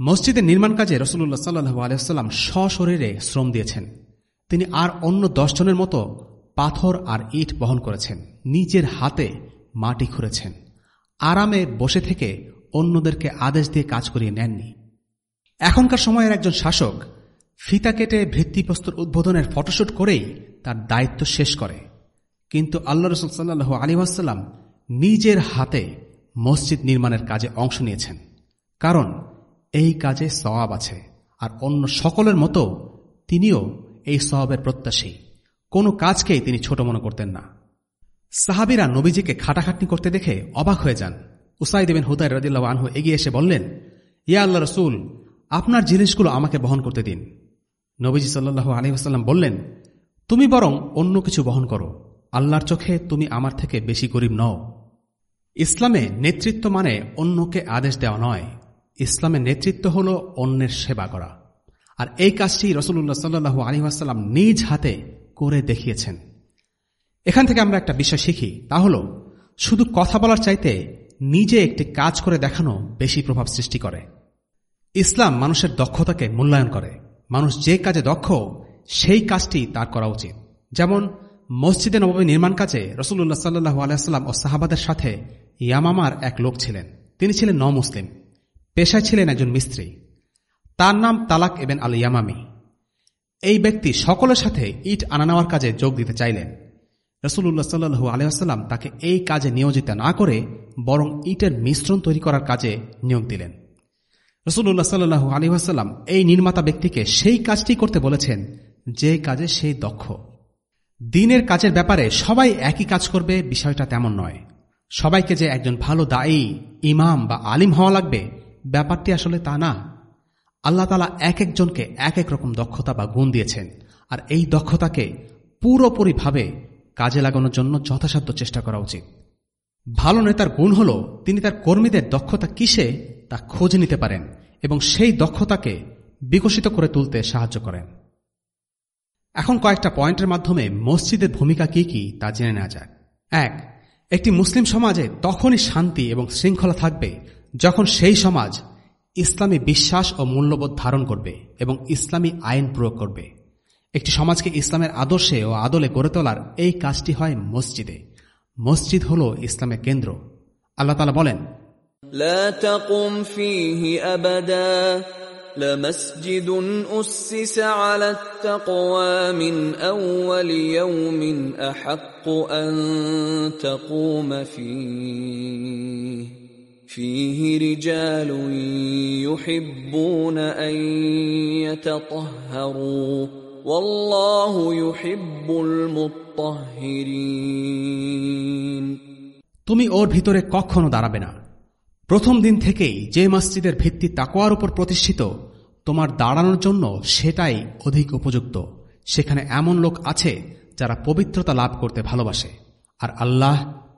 Speaker 2: মসজিদের নির্মাণ কাজে রসুল্লাহ সাল্লু আলিয়াল্লাম সশরীরে শ্রম দিয়েছেন। তিনি আর অন্য দশজনের মতো পাথর আর ইট বহন করেছেন। নিজের হাতে মাটি খুঁড়েছেন। আরামে বসে থেকে অন্যদেরকে আদেশ দিয়ে কাজ করিয়ে নেননি। এখনকার সময়ের একজন শাসক ফিতা কেটে ভিত্তিপ্রস্তর উদ্বোধনের ফটোশ্যুট করেই তার দায়িত্ব শেষ করে। কিন্তু আল্লাহ রসুল সাল্লাহ আলী ওয়াসাল্লাম নিজের হাতে মসজিদ নির্মাণের কাজে অংশ নিয়েছেন। কারণ এই কাজে সওয়াব আছে। আর অন্য সকলের মতো তিনিও এই সওয়াবের প্রত্যাশী। কোনো কাজকেই তিনি ছোট মনে করতেন না। সাহাবিরা নবীজিকে খাটাখাটনি করতে দেখে অবাক হয়ে যান। উসাইদ বিন হুদাই রদিল্লাহ আনহু এগিয়ে এসে বললেন, ইয়া আল্লাহ রসুল, আপনার জিনিসগুলো আমাকে বহন করতে দিন। নবীজি সাল্লাহ আলহিহাস্লাম বললেন, তুমি বরং অন্য কিছু বহন করো। আল্লাহর চোখে তুমি আমার থেকে বেশি গরিব নও। ইসলামে নেতৃত্ব মানে অন্যকে আদেশ দেওয়া নয়। ইসলামের নেতৃত্ব হল অন্যের সেবা করা। আর এই কাজটি রসুল্লাহ সাল্লু আলহিহাস্লাম নিজ হাতে করে দেখিয়েছেন। এখান থেকে আমরা একটা বিষয় শিখি, তা হল, শুধু কথা বলার চাইতে নিজে একটি কাজ করে দেখানো বেশি প্রভাব সৃষ্টি করে। ইসলাম মানুষের দক্ষতাকে মূল্যায়ন করে। মানুষ যে কাজে দক্ষ, সেই কাজটি তার করা উচিত। যেমন, মসজিদে নবমী নির্মাণ কাজে রসুল্লাহ সাল্লু আলাইস্লাম ও সাহাবাদের সাথে ইয়ামামার এক লোক ছিলেন। তিনি ছিলেন ন মুসলিম পেশায় ছিলেন একজন মিস্ত্রি। তার নাম তালাক এবেন আল ইয়ামামি এই ব্যক্তি সকলের সাথে ইট আনা নেওয়ার কাজে যোগ দিতে চাইলেন। রসুল্লাহ সাল্লু আলিয়াস্লাম তাকে এই কাজে নিয়োজিত না করে বরং ইটের মিশ্রণ তৈরি করার কাজে নিয়োগ দিলেন। রসুল্লাহ সাল্লু আলী আসাল্লাম এই নির্মাতা ব্যক্তিকে সেই কাজটি করতে বলেছেন, যে কাজে সেই দক্ষ। দিনের কাজের ব্যাপারে সবাই একই কাজ করবে বিষয়টা তেমন নয়। সবাইকে যে একজন ভালো দায়ী, ইমাম বা আলিম হওয়া লাগবে, ব্যাপারটি আসলে তা না। আল্লাহ তালা এক একজনকে এক এক রকম দক্ষতা বা গুণ দিয়েছেন। আর এই দক্ষতাকে পুরোপুরিভাবে কাজে লাগানোর জন্য যথাসাধ্য চেষ্টা করা উচিত। ভালো নেতার গুণ হল তিনি তার কর্মীদের দক্ষতা কিসে তা খোঁজ নিতে পারেন এবং সেই দক্ষতাকে বিকশিত করে তুলতে সাহায্য করেন। এখন কয়েকটা পয়েন্টের মাধ্যমে মসজিদের ভূমিকা কি কি তা জেনে নেওয়া যায় এক, একটি মুসলিম সমাজে তখনই শান্তি এবং শৃঙ্খলা থাকবে যখন সেই সমাজ ইসলামী বিশ্বাস ও মূল্যবোধ ধারণ করবে এবং ইসলামী আইন প্রয়োগ করবে একটি সমাজকে ইসলামের আদর্শে ও আদলে গড়ে তোলার এই কাজটি হয় মসজিদে মসজিদ হল ইসলামের কেন্দ্র আল্লাহ তালা বলেন
Speaker 3: لا تقم فيه أبدا لمسجد أسس على التقوى من أول يوم أحق أن تقوم فيه فيه رجال يحبون أن يتطهروا والله يحب المطهرين
Speaker 2: তুমি ওর ভিতরে কখনো দাঁড়াবে না প্রথম দিন থেকেই যে মসজিদের ভিত্তি তাকোয়ার উপর প্রতিষ্ঠিত তোমার দাঁড়ানোর জন্য সেটাই অধিক উপযুক্ত সেখানে এমন লোক আছে যারা পবিত্রতা লাভ করতে ভালোবাসে আর আল্লাহ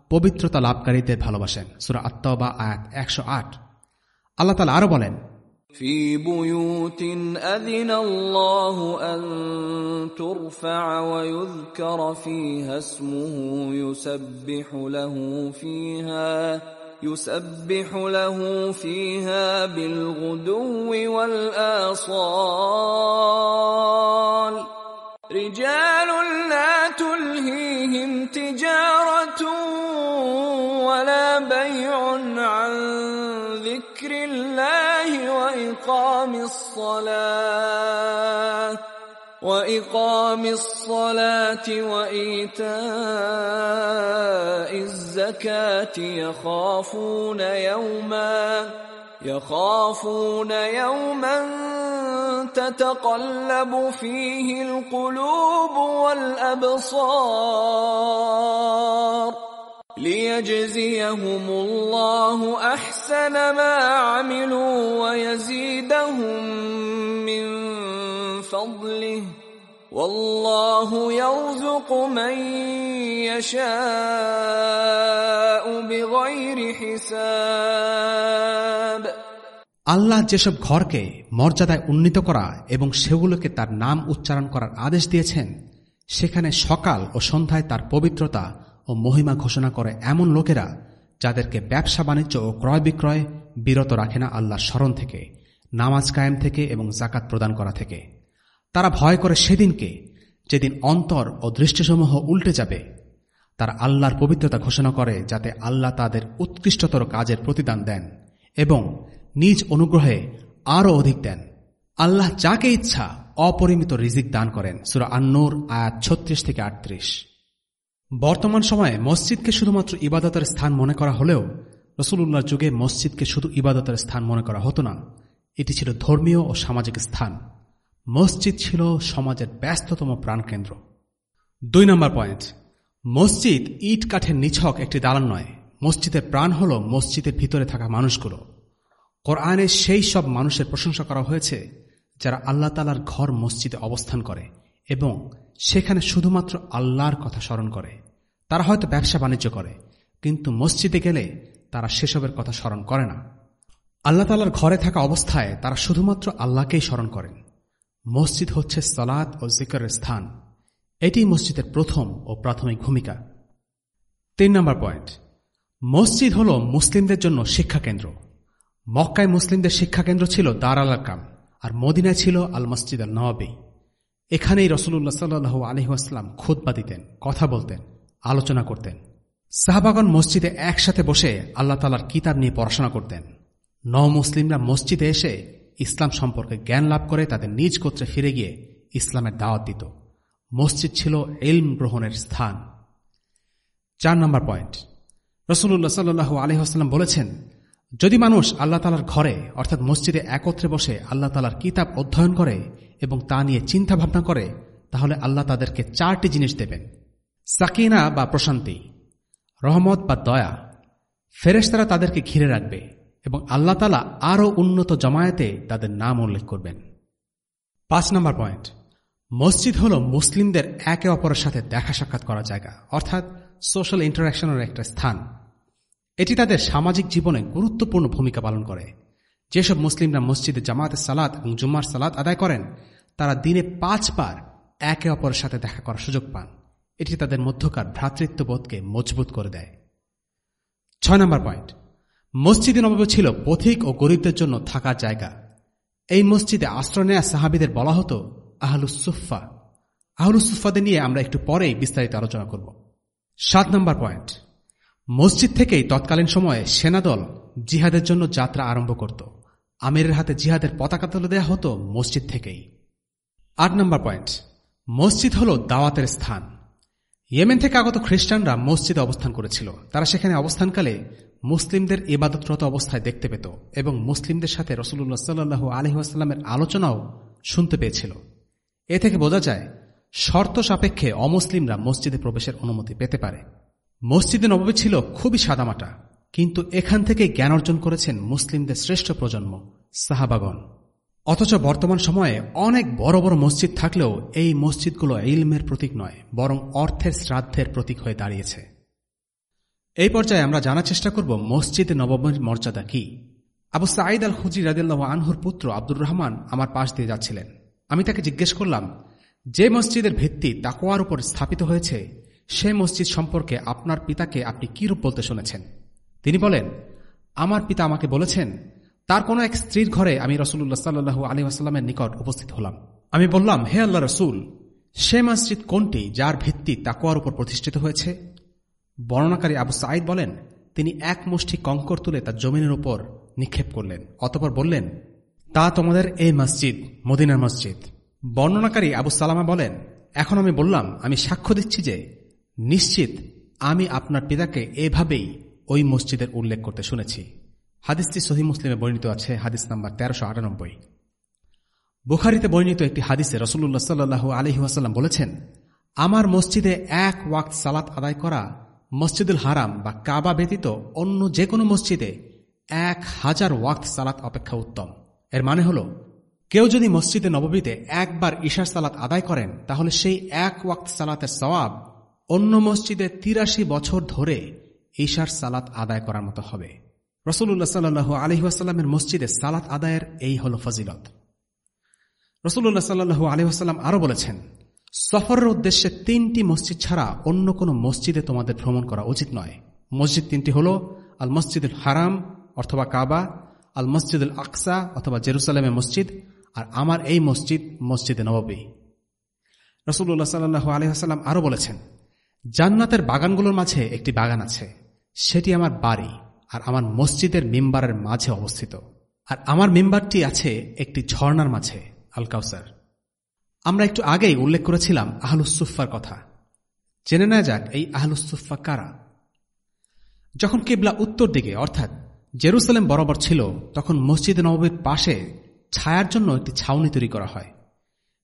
Speaker 2: পবিত্রতা লাভকারীদের ভালোবাসেন সুরা আত্মবা আয়াত একশো আট আল্লাহ তালা আরো বলেন
Speaker 3: في بيوت أذن الله أن ترفع ويذكر فيها اسمه يسبح له فيها يسبح له فيها بالغدو والآصال وإقام الصلاة وإقام الصلاة وإيتاء الزكاة يخافون يوما يخافون يوما تتقلب فيه القلوب والأبصار. ليجزيهم الله أحسن ما عملوا ويزيدهم من فضله والله يرزق من يشاء بغير حساب
Speaker 2: আল্লাহ যেসব ঘরকে মর্যাদায় উন্নীত করা এবং সেগুলোকে তার নাম উচ্চারণ করার আদেশ দিয়েছেন সেখানে সকাল ও সন্ধ্যায় তার পবিত্রতা ও মহিমা ঘোষণা করে এমন লোকেরা যাদেরকে ব্যবসা, বাণিজ্য ও ক্রয় বিক্রয় বিরত রাখে না আল্লাহর স্মরণ থেকে, নামাজ কায়েম থেকে এবং জাকাত প্রদান করা থেকে। তারা ভয় করে সেদিনকে, যেদিন অন্তর ও দৃষ্টিসমূহ উল্টে যাবে। তারা আল্লাহর পবিত্রতা ঘোষণা করে যাতে আল্লাহ তাদের উৎকৃষ্টতর কাজের প্রতিদান দেন এবং নিজ অনুগ্রহে আরও অধিক দেন। আল্লাহ যাকে ইচ্ছা, অপরিমিত রিজিক দান করেন। সুরা আন্নুর, আয়াত ছত্রিশ থেকে আটত্রিশ। বর্তমান সময়ে মসজিদকে শুধুমাত্র ইবাদতের স্থান মনে করা হলেও রসুল্লাহর যুগে মসজিদকে শুধু ইবাদতের স্থান মনে করা হতো না। এটি ছিল ধর্মীয় ও সামাজিক স্থান। মসজিদ ছিল সমাজের ব্যস্ততম প্রাণকেন্দ্র। দুই নম্বর পয়েন্ট। মসজিদ ইট কাঠের নিছক একটি দালান নয়। মসজিদের প্রাণ হল মসজিদের ভিতরে থাকা মানুষগুলো। কোরআনে সেই সব মানুষের প্রশংসা করা হয়েছে যারা আল্লাহ তালার ঘর মসজিদে অবস্থান করে এবং সেখানে শুধুমাত্র আল্লাহর কথা স্মরণ করে। তারা হয়তো ব্যবসা বাণিজ্য করে, কিন্তু মসজিদে গেলে তারা সেসবের কথা স্মরণ করে না। আল্লাহ তালার ঘরে থাকা অবস্থায় তারা শুধুমাত্র আল্লাহকেই স্মরণ করেন। মসজিদ হচ্ছে সলাদ ও জিকরের স্থান। এটি মসজিদের প্রথম ও প্রাথমিক ভূমিকা। তিন নম্বর পয়েন্ট। মসজিদ হল মুসলিমদের জন্য শিক্ষা কেন্দ্র মক্কায় মুসলিমদের শিক্ষা কেন্দ্র ছিল দার আল কাম আর মদিনায় ছিল আল মসজিদ আল নওয়াবি এখানেই রসুল্লাহ সাল্লু আলহিহাস্লাম খুদ্া দিতেন, কথা বলতেন, আলোচনা করতেন। সাহাবাগন মসজিদে একসাথে বসে আল্লাহ তালার কিতাব নিয়ে পড়াশোনা করতেন। ন মুসলিমরা মসজিদে এসে ইসলাম সম্পর্কে জ্ঞান লাভ করে তাদের নিজ গোত্রে ফিরে গিয়ে ইসলামের দাওয়াত দিত। মসজিদ ছিল এলম গ্রহণের স্থান। চার নম্বর পয়েন্ট। রসুল্লাহ সাল্লু আলহিহাস্লাম বলেছেন যদি মানুষ আল্লাহ তালার ঘরে, অর্থাৎ মসজিদে একত্রে বসে আল্লাহ তালার কিতাব অধ্যয়ন করে এবং তা নিয়ে চিন্তা ভাবনা করে, তাহলে আল্লাহ তাদেরকে চারটি জিনিস দেবেন। সাকিনা বা প্রশান্তি, রহমত বা দয়া। ফেরেশতারা তাদেরকে ঘিরে রাখবে এবং আল্লাহ তালা আরও উন্নত জমায়েতে তাদের নাম উল্লেখ করবেন। পাঁচ নম্বর পয়েন্ট, মসজিদ হল মুসলিমদের একে অপরের সাথে দেখা সাক্ষাৎ করা জায়গা, অর্থাৎ সোশ্যাল ইন্টারাকশনের একটা স্থান। এটি তাদের সামাজিক জীবনে গুরুত্বপূর্ণ ভূমিকা পালন করে। যেসব মুসলিমরা মসজিদে জামাতে সালাত এবং জুম্মার সালাত আদায় করেন, তারা দিনে পাঁচবার একে অপরের সাথে দেখা করার সুযোগ পান। এটি তাদের মধ্যকার ভ্রাতৃত্ববোধকে মজবুত করে দেয়। ছয় নম্বর পয়েন্ট। মসজিদে নবী ছিল পথিক ও গরিবদের জন্য থাকার জায়গা। এই মসজিদে আশ্রয় নেয়া সাহাবিদের বলা হতো আহলুসুফা আহলুসুফাদের নিয়ে আমরা একটু পরেই বিস্তারিত আলোচনা করব। সাত নম্বর পয়েন্ট। মসজিদ থেকেই তৎকালীন সময়ে সেনাদল জিহাদের জন্য যাত্রা আরম্ভ করত। আমিরের হাতে জিহাদের পতাকা তুলে দেওয়া হতো মসজিদ থেকেই। আট নম্বর পয়েন্ট। মসজিদ হল দাওয়াতের স্থান। ইয়েমেন থেকে আগত খ্রিস্টানরা মসজিদে অবস্থান করেছিল। তারা সেখানে অবস্থানকালে মুসলিমদের ইবাদতরত অবস্থায় দেখতে পেত এবং মুসলিমদের সাথে রসুল্লাহ সাল্লু আলহিহাস্লামের আলোচনাও শুনতে পেয়েছিল। এ থেকে বোঝা যায়, শর্ত সাপেক্ষে অমুসলিমরা মসজিদে প্রবেশের অনুমতি পেতে পারে। মসজিদে নবী ছিল খুবই সাদামাটা, কিন্তু এখান থেকে জ্ঞান অর্জন করেছেন মুসলিমদের শ্রেষ্ঠ প্রজন্ম সাহাবাগন অথচ বর্তমান সময়ে অনেক বড় বড় মসজিদ থাকলেও এই মসজিদগুলো ইলমের প্রতীক নয়, বরং অর্থের শ্রাদ্ধের প্রতীক হয়ে দাঁড়িয়েছে। এই পর্যায়ে আমরা জানার চেষ্টা করব মসজিদে নবমের মর্যাদা কি। আবু সাঈদ আল খুজি রাদিল্লাহ আনহুর পুত্র আব্দুর রহমান আমার পাশ দিয়ে যাচ্ছিলেন। আমি তাকে জিজ্ঞেস করলাম, যে মসজিদের ভিত্তি তাকোয়ার উপর স্থাপিত হয়েছে সে মসজিদ সম্পর্কে আপনার পিতাকে আপনি কি রূপ বলতে শুনেছেন? তিনি বলেন, আমার পিতা আমাকে বলেছেন, তার কোনো এক স্ত্রীর ঘরে আমি রসুল্লাহ সাল্লু আলী আসাল্লামের নিকট উপস্থিত হলাম। আমি বললাম, হে আল্লাহ রসুল, সে মসজিদ কোনটি যার ভিত্তি তাকোয়ার উপর প্রতিষ্ঠিত হয়েছে? বর্ণনাকারী আবু সাঈদ বলেন, তিনি এক মুষ্টি কঙ্কর তুলে তার জমিনের উপর নিক্ষেপ করলেন, অতপর বললেন, তা তোমাদের এই মসজিদ, মদিনার মসজিদ। বর্ণনাকারী আবু সালামা বলেন, এখন আমি বললাম, আমি সাক্ষ্য দিচ্ছি যে নিশ্চিত আমি আপনার পিতাকে এভাবেই ওই মসজিদের উল্লেখ করতে শুনেছি। হাদিসটি সহি মুসলিমে বর্ণিত আছে, হাদিস নাম্বার তেরোশো আটানব্বই। বুখারিতে বর্ণিত একটি হাদিসে রসুল্লাহ সাল্লু আলহি আসাল্লাম বলেছেন, আমার মসজিদে এক ওয়াক্ত সালাত আদায় করা মসজিদুল হারাম বা কাবা ব্যতীত অন্য যে কোনো মসজিদে এক হাজার ওয়াক্ত সালাত অপেক্ষা উত্তম। এর মানে হল, কেউ যদি মসজিদে নববীতে একবার ঈশার সালাত আদায় করেন, তাহলে সেই এক ওয়াক্ত সালাতের সওয়াব অন্য মসজিদে তিরাশি বছর ধরে ঈশার সালাত আদায় করার মতো হবে। রসুল্লাহ সাল্লু আলহিহাস্লামের মসজিদে সালাত আদায়ের এই হল ফজিলত। রসুল্লাহ সাল্লু আলহিহাস্লাম আরও বলেছেন, সফরের উদ্দেশ্যে তিনটি মসজিদ ছাড়া অন্য কোনো মসজিদে তোমাদের ভ্রমণ করা উচিত নয়। মসজিদ তিনটি হল আল মসজিদুল হারাম অথবা কাবা আল মসজিদুল আকসা অথবা জেরুসালামের মসজিদ, আর আমার এই মসজিদ মসজিদে নববী। রসুল্লাহ সাল্লু আলহিহাস্লাম আরও বলেছেন জান্নাতের বাগানগুলোর মাঝে একটি বাগান আছে। সেটি আমার বাড়ি আর আমার মসজিদের মেম্বারের মাঝে অবস্থিত। আর আমার মেম্বারটি আছে একটি ঝর্ণার মাঝে আল কাউসার আমরা একটু আগেই উল্লেখ করেছিলাম আহলুসুফার কথা। জেনে নেওয়া যাক, এই আহলুসুফা কারা? যখন কেবলা উত্তর দিকে, অর্থাৎ জেরুসালেম বরাবর ছিল, তখন মসজিদ নবীর পাশে ছায়ার জন্য একটি ছাউনি তৈরি করা হয়।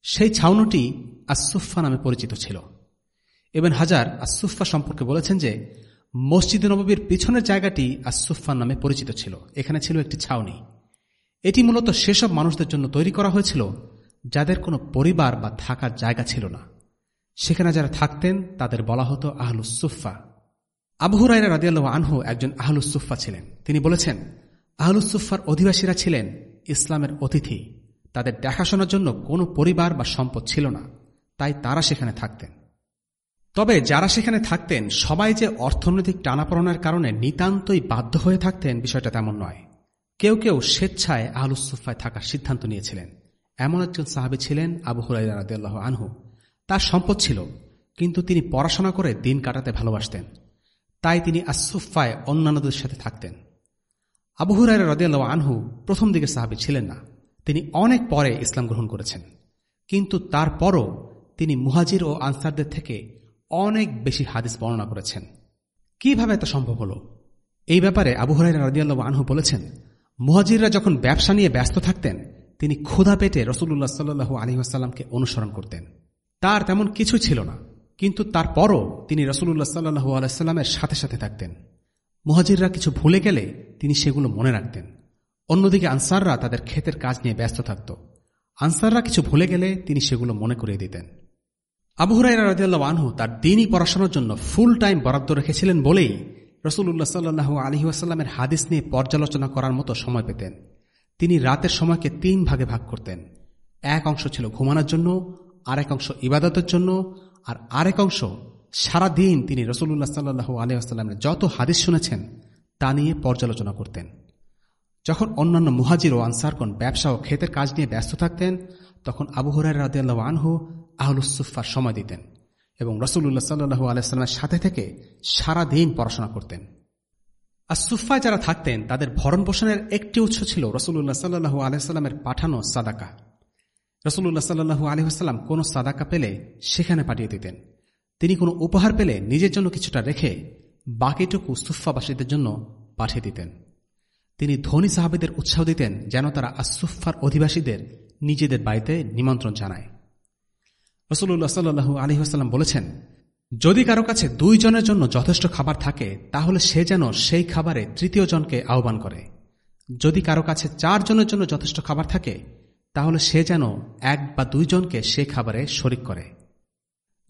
Speaker 2: সেই ছাউনিটি আসুফা নামে পরিচিত ছিল। এবেন হাজার আসুফা সম্পর্কে বলেছেন যে, মসজিদ নববীর পিছনের জায়গাটি আসুফা নামে পরিচিত ছিল। এখানে ছিল একটি ছাউনি। এটি মূলত সেসব মানুষদের জন্য তৈরি করা হয়েছিল, যাদের কোনো পরিবার বা থাকার জায়গা ছিল না। সেখানে যারা থাকতেন, তাদের বলা হতো আহলুসুফা আবহু রায়রা রাদিয়াল্লাহ আনহু একজন আহলুসুফা ছিলেন। তিনি বলেছেন আহলুসুফার অধিবাসীরা ছিলেন ইসলামের অতিথি। তাদের দেখাশোনার জন্য কোনো পরিবার বা সম্পদ ছিল না, তাই তারা সেখানে থাকতেন। তবে যারা সেখানে থাকতেন, সবাই যে অর্থনৈতিক টানাপড়নের কারণে নিতান্তই বাধ্য হয়ে থাকতেন বিষয়টা তেমন নয়। কেউ কেউ স্বেচ্ছায় আহলুসুফায় থাকার সিদ্ধান্ত নিয়েছিলেন। এমন একজন সাহাবি ছিলেন আবু হুরাইরা রাদিয়াল্লাহ আনহু। তার সম্পদ ছিল, কিন্তু তিনি পড়াশোনা করে দিন কাটাতে ভালোবাসতেন। তাই তিনি আসুফায় অন্যান্যদের সাথে থাকতেন। আবু হুরাইরা রদিয়াল্লাহ আনহু প্রথম দিকে সাহাবি ছিলেন না। তিনি অনেক পরে ইসলাম গ্রহণ করেছেন। কিন্তু তারপরও তিনি মুহাজির ও আনসারদের থেকে অনেক বেশি হাদিস বর্ণনা করেছেন। কীভাবে এত সম্ভব হল? এই ব্যাপারে আবু হরাইরা রাদিয়াল্লাহ আনহু বলেছেন, মুহাজিররা যখন ব্যবসা নিয়ে ব্যস্ত থাকতেন, তিনি ক্ষুধা পেটে রসুল্লাহ সাল্লু আলী আসাল্লামকে অনুসরণ করতেন। তার তেমন কিছু ছিল না, কিন্তু তারপরও তিনি রসুল্লাহ সাল্লু আলাইস্লামের সাথে সাথে থাকতেন। মুহাজিররা কিছু ভুলে গেলে তিনি সেগুলো মনে রাখতেন। অন্যদিকে আনসাররা তাদের ক্ষেতের কাজ নিয়ে ব্যস্ত থাকত। আনসাররা কিছু ভুলে গেলে তিনি সেগুলো মনে করিয়ে দিতেন। আবু হুরাইরা রাজিয়াল্লাহ আনহু তার দিনই পড়াশোনার জন্য ফুল টাইম বরাদ্দ রেখেছিলেন বলেই রসুল্লাহ সাল্লু আলহি আসাল্লামের হাদিস নিয়ে পর্যালোচনা করার মতো সময় পেতেন। তিনি রাতের সময়কে তিন ভাগে ভাগ করতেন। এক অংশ ছিল ঘুমানোর জন্য, আরেক অংশ ইবাদতের জন্য, আর আরেক অংশ সারাদিন তিনি রসুল্লাহ সাল্লু আলহি আসাল্লামের যত হাদিস শুনেছেন, তা নিয়ে পর্যালোচনা করতেন। যখন অন্যান্য মুহাজির ও আনসারগণ ব্যবসা ও ক্ষেতের কাজ নিয়ে ব্যস্ত থাকতেন, তখন আবু হরাই রাদিয়াল্লাহ আনহু আহলুসুফার সময় দিতেন এবং রসুল্লাহ সাল্লু আলাইস্লামের সাথে থেকে সারা দিন পড়াশোনা করতেন। আর সুফায় যারা থাকতেন, তাদের ভরণ পোষণের একটি উৎস ছিল রসুল্লাহ সাল্লু আলাইস্লামের পাঠানো সাদাকা। রসুল্লাহ সাল্লু আলহিহাস্লাম কোন সাদাকা পেলে সেখানে পাঠিয়ে দিতেন। তিনি কোনো উপহার পেলে নিজের জন্য কিছুটা রেখে বাকিটুকু সুফাবাসীদের জন্য পাঠিয়ে দিতেন। তিনি ধনী সাহাবিদের উৎসাহ দিতেন যেন তারা আসুফার অধিবাসীদের নিজেদের বাড়িতে নিমন্ত্রণ জানায়। রসুল্লাহ সাল্লু আলহিহাস্লাম বলেছেন, যদি কারও কাছে দুই জনের জন্য যথেষ্ট খাবার থাকে, তাহলে সে যেন সেই খাবারে তৃতীয় জনকে আহ্বান করে। যদি কারও কাছে চার জনের জন্য যথেষ্ট খাবার থাকে, তাহলে সে যেন এক বা দুইজনকে সে খাবারে শরিক করে।